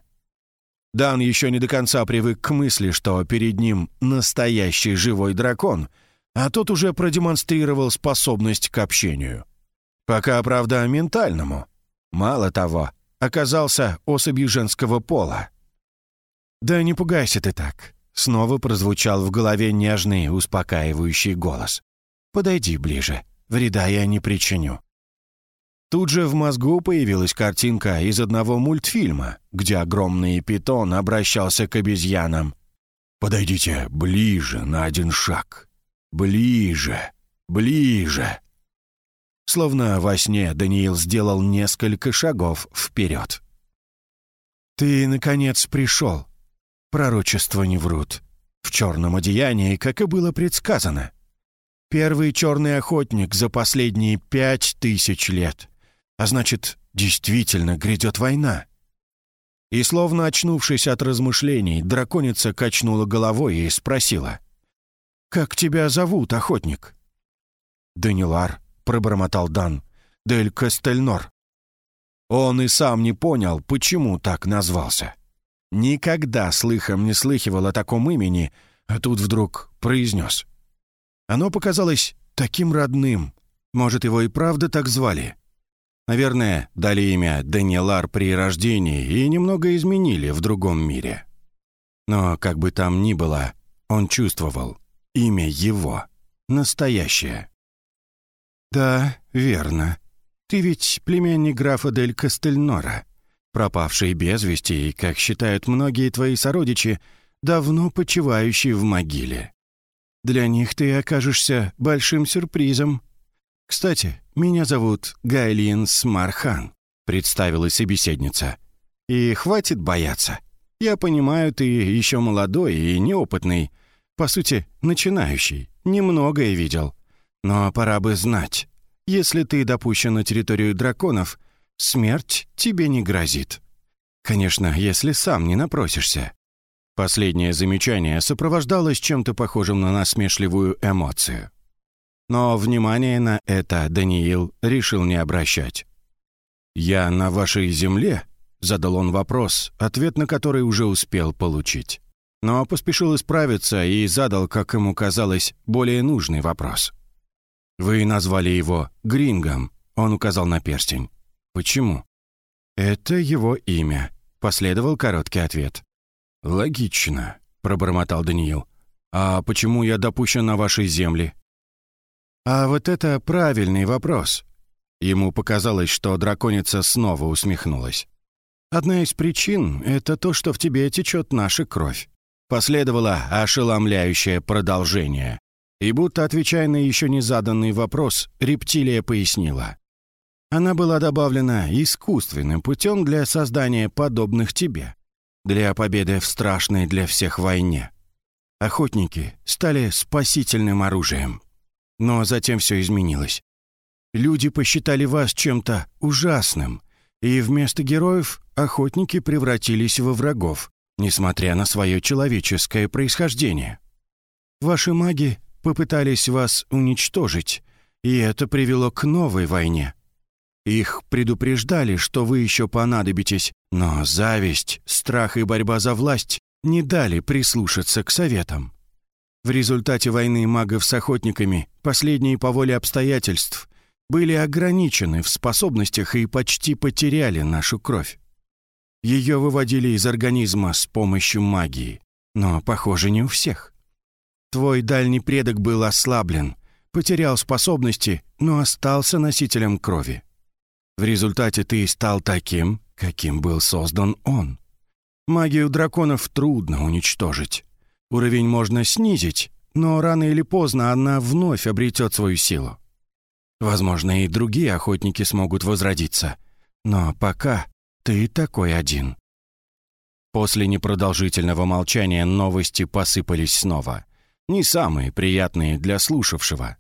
Дан еще не до конца привык к мысли, что перед ним настоящий живой дракон, а тот уже продемонстрировал способность к общению. Пока, правда, ментальному. Мало того, оказался особью женского пола. «Да не пугайся ты так», — снова прозвучал в голове нежный, успокаивающий голос. «Подойди ближе, вреда я не причиню». Тут же в мозгу появилась картинка из одного мультфильма, где огромный питон обращался к обезьянам. «Подойдите ближе на один шаг. Ближе, ближе». Словно во сне Даниил сделал несколько шагов вперед. «Ты, наконец, пришел. Пророчества не врут. В черном одеянии, как и было предсказано. Первый черный охотник за последние пять тысяч лет. А значит, действительно грядет война». И словно очнувшись от размышлений, драконица качнула головой и спросила. «Как тебя зовут, охотник?» «Данилар», — пробормотал Дан. «Дель Кастельнор». Он и сам не понял, почему так назвался. Никогда слыхом не слыхивал о таком имени, а тут вдруг произнес. Оно показалось таким родным. Может, его и правда так звали? Наверное, дали имя Даниэлар при рождении и немного изменили в другом мире. Но, как бы там ни было, он чувствовал имя его, настоящее. «Да, верно. Ты ведь племянник графа Дель Кастельнора, пропавший без вести и, как считают многие твои сородичи, давно почивающий в могиле. Для них ты окажешься большим сюрпризом. Кстати, меня зовут Гайлин Смархан», — представилась собеседница. «И хватит бояться. Я понимаю, ты еще молодой и неопытный, по сути, начинающий, немногое видел». Но пора бы знать, если ты допущен на территорию драконов, смерть тебе не грозит. Конечно, если сам не напросишься. Последнее замечание сопровождалось чем-то похожим на насмешливую эмоцию. Но внимание на это Даниил решил не обращать. «Я на вашей земле?» — задал он вопрос, ответ на который уже успел получить. Но поспешил исправиться и задал, как ему казалось, более нужный вопрос. «Вы назвали его Грингом», — он указал на перстень. «Почему?» «Это его имя», — последовал короткий ответ. «Логично», — пробормотал Даниил. «А почему я допущен на вашей земле?» «А вот это правильный вопрос». Ему показалось, что драконица снова усмехнулась. «Одна из причин — это то, что в тебе течет наша кровь». Последовало ошеломляющее продолжение. И будто отвечая на еще не заданный вопрос, рептилия пояснила. Она была добавлена искусственным путем для создания подобных тебе, для победы в страшной для всех войне. Охотники стали спасительным оружием. Но затем все изменилось. Люди посчитали вас чем-то ужасным, и вместо героев охотники превратились во врагов, несмотря на свое человеческое происхождение. Ваши маги попытались вас уничтожить, и это привело к новой войне. Их предупреждали, что вы еще понадобитесь, но зависть, страх и борьба за власть не дали прислушаться к советам. В результате войны магов с охотниками, последние по воле обстоятельств, были ограничены в способностях и почти потеряли нашу кровь. Ее выводили из организма с помощью магии, но, похоже, не у всех. Твой дальний предок был ослаблен, потерял способности, но остался носителем крови. В результате ты стал таким, каким был создан он. Магию драконов трудно уничтожить. Уровень можно снизить, но рано или поздно она вновь обретет свою силу. Возможно, и другие охотники смогут возродиться. Но пока ты такой один. После непродолжительного молчания новости посыпались снова. Не самые приятные для слушавшего.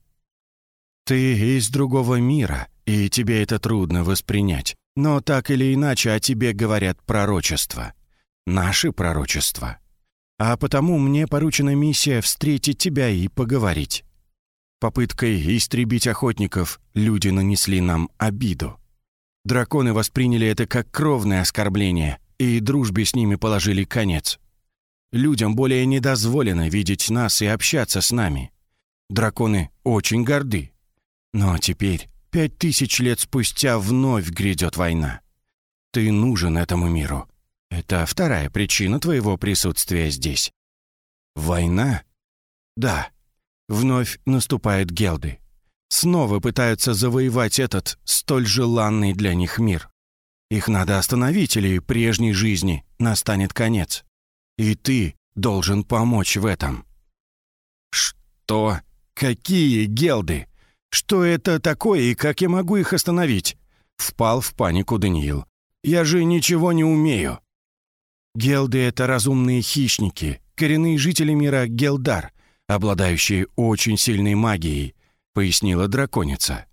«Ты из другого мира, и тебе это трудно воспринять. Но так или иначе о тебе говорят пророчества. Наши пророчества. А потому мне поручена миссия встретить тебя и поговорить. Попыткой истребить охотников люди нанесли нам обиду. Драконы восприняли это как кровное оскорбление, и дружбе с ними положили конец. Людям более не дозволено видеть нас и общаться с нами. Драконы очень горды. Но теперь Пять тысяч лет спустя вновь грядет война. Ты нужен этому миру. Это вторая причина твоего присутствия здесь. Война? Да. Вновь наступают гелды. Снова пытаются завоевать этот столь желанный для них мир. Их надо остановить, или прежней жизни настанет конец. И ты должен помочь в этом. Что? Какие гелды? Что это такое и как я могу их остановить? Впал в панику Даниил. Я же ничего не умею. Гелды — это разумные хищники, коренные жители мира Гелдар, обладающие очень сильной магией, пояснила драконица.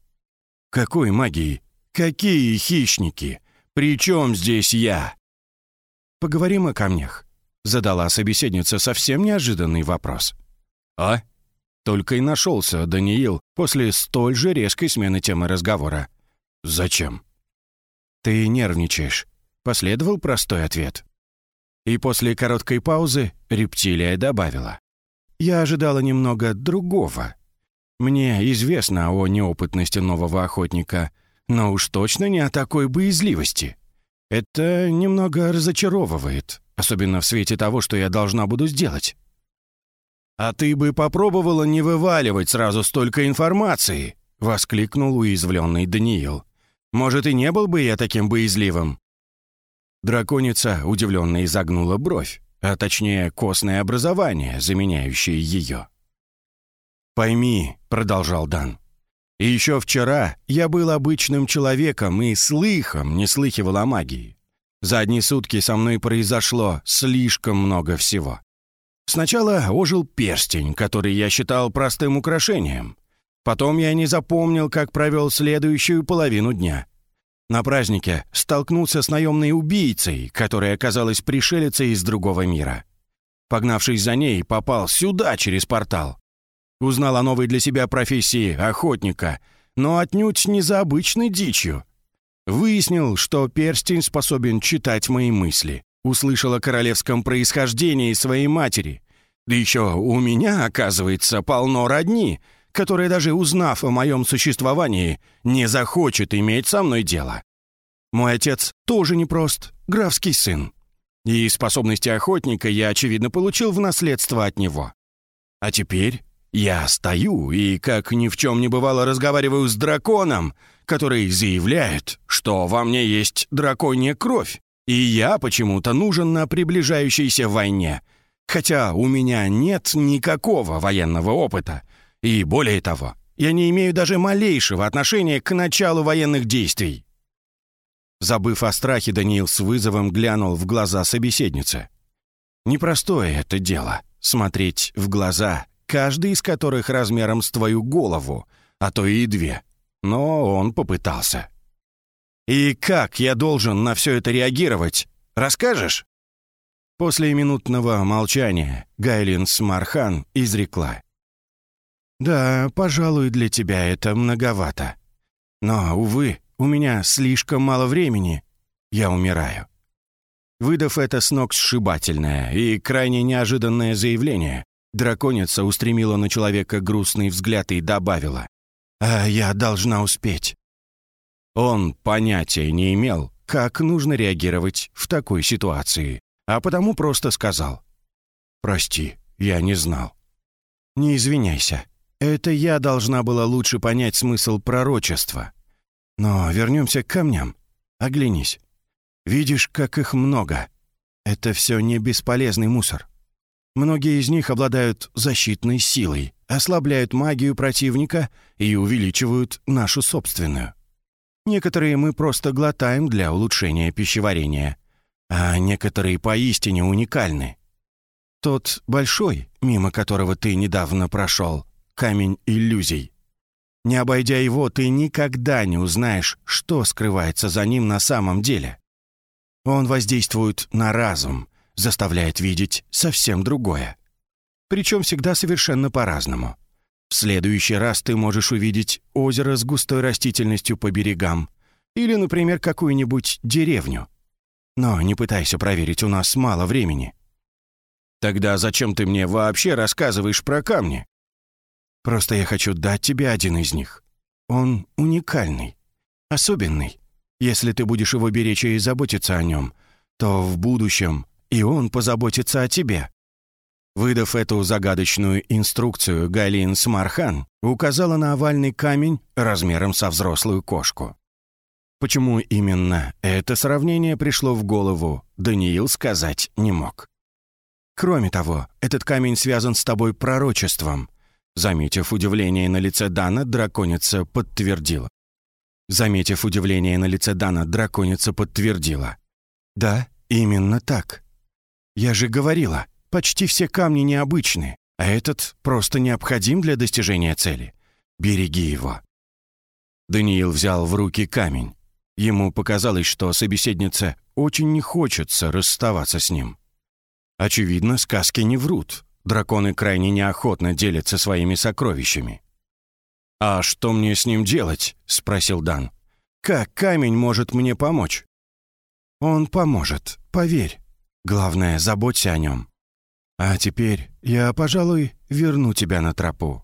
Какой магией? Какие хищники? При чем здесь я? Поговорим о камнях. Задала собеседница совсем неожиданный вопрос. «А?» Только и нашелся Даниил после столь же резкой смены темы разговора. «Зачем?» «Ты нервничаешь», — последовал простой ответ. И после короткой паузы рептилия добавила. «Я ожидала немного другого. Мне известно о неопытности нового охотника, но уж точно не о такой боязливости. Это немного разочаровывает, особенно в свете того, что я должна буду сделать». «А ты бы попробовала не вываливать сразу столько информации!» — воскликнул уязвленный Даниил. «Может, и не был бы я таким боязливым?» Драконица удивленно изогнула бровь, а точнее костное образование, заменяющее ее. «Пойми», — продолжал Дан, — «и еще вчера я был обычным человеком и слыхом не слыхивал о магии. За одни сутки со мной произошло слишком много всего. Сначала ожил перстень, который я считал простым украшением. Потом я не запомнил, как провел следующую половину дня. На празднике столкнулся с наемной убийцей, которая оказалась пришелицей из другого мира. Погнавшись за ней, попал сюда через портал. Узнал о новой для себя профессии охотника, но отнюдь не за обычной дичью. Выяснил, что перстень способен читать мои мысли. Услышал о королевском происхождении своей матери. Да еще у меня, оказывается, полно родни, которая даже узнав о моем существовании, не захочет иметь со мной дело. Мой отец тоже непрост, графский сын. И способности охотника я, очевидно, получил в наследство от него. А теперь я стою и, как ни в чем не бывало, разговариваю с драконом, который заявляет, что во мне есть драконья кровь, и я почему-то нужен на приближающейся войне, хотя у меня нет никакого военного опыта. И более того, я не имею даже малейшего отношения к началу военных действий». Забыв о страхе, Даниил с вызовом глянул в глаза собеседницы. «Непростое это дело — смотреть в глаза, каждый из которых размером с твою голову, а то и две. Но он попытался». «И как я должен на все это реагировать? Расскажешь?» После минутного молчания Гайлин Смархан изрекла. «Да, пожалуй, для тебя это многовато. Но, увы, у меня слишком мало времени. Я умираю». Выдав это с ног сшибательное и крайне неожиданное заявление, Драконица устремила на человека грустный взгляд и добавила. «А я должна успеть». Он понятия не имел, как нужно реагировать в такой ситуации, а потому просто сказал. «Прости, я не знал». «Не извиняйся. Это я должна была лучше понять смысл пророчества. Но вернемся к камням. Оглянись. Видишь, как их много. Это все не бесполезный мусор. Многие из них обладают защитной силой, ослабляют магию противника и увеличивают нашу собственную. Некоторые мы просто глотаем для улучшения пищеварения, а некоторые поистине уникальны. Тот большой, мимо которого ты недавно прошел, камень иллюзий. Не обойдя его, ты никогда не узнаешь, что скрывается за ним на самом деле. Он воздействует на разум, заставляет видеть совсем другое. Причем всегда совершенно по-разному. В следующий раз ты можешь увидеть озеро с густой растительностью по берегам или, например, какую-нибудь деревню. Но не пытайся проверить, у нас мало времени. Тогда зачем ты мне вообще рассказываешь про камни? Просто я хочу дать тебе один из них. Он уникальный, особенный. Если ты будешь его беречь и заботиться о нем, то в будущем и он позаботится о тебе». Выдав эту загадочную инструкцию, Галин Смархан указала на овальный камень размером со взрослую кошку. Почему именно это сравнение пришло в голову, Даниил сказать не мог. «Кроме того, этот камень связан с тобой пророчеством», Заметив удивление на лице Дана, драконица подтвердила. Заметив удивление на лице Дана, драконица подтвердила. «Да, именно так. Я же говорила, почти все камни необычны, а этот просто необходим для достижения цели. Береги его». Даниил взял в руки камень. Ему показалось, что собеседнице очень не хочется расставаться с ним. Очевидно, сказки не врут. Драконы крайне неохотно делятся своими сокровищами. «А что мне с ним делать?» — спросил Дан. «Как камень может мне помочь?» «Он поможет, поверь. Главное, заботься о нем. А теперь я, пожалуй, верну тебя на тропу.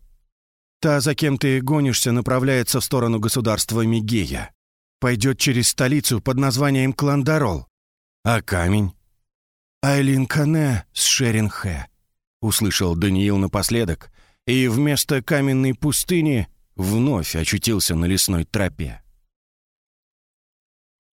Та, за кем ты гонишься, направляется в сторону государства Мигея. Пойдет через столицу под названием Кландарол. А камень? Айлин Кане с Шеринхэ. Услышал Даниил напоследок, и вместо каменной пустыни вновь очутился на лесной тропе.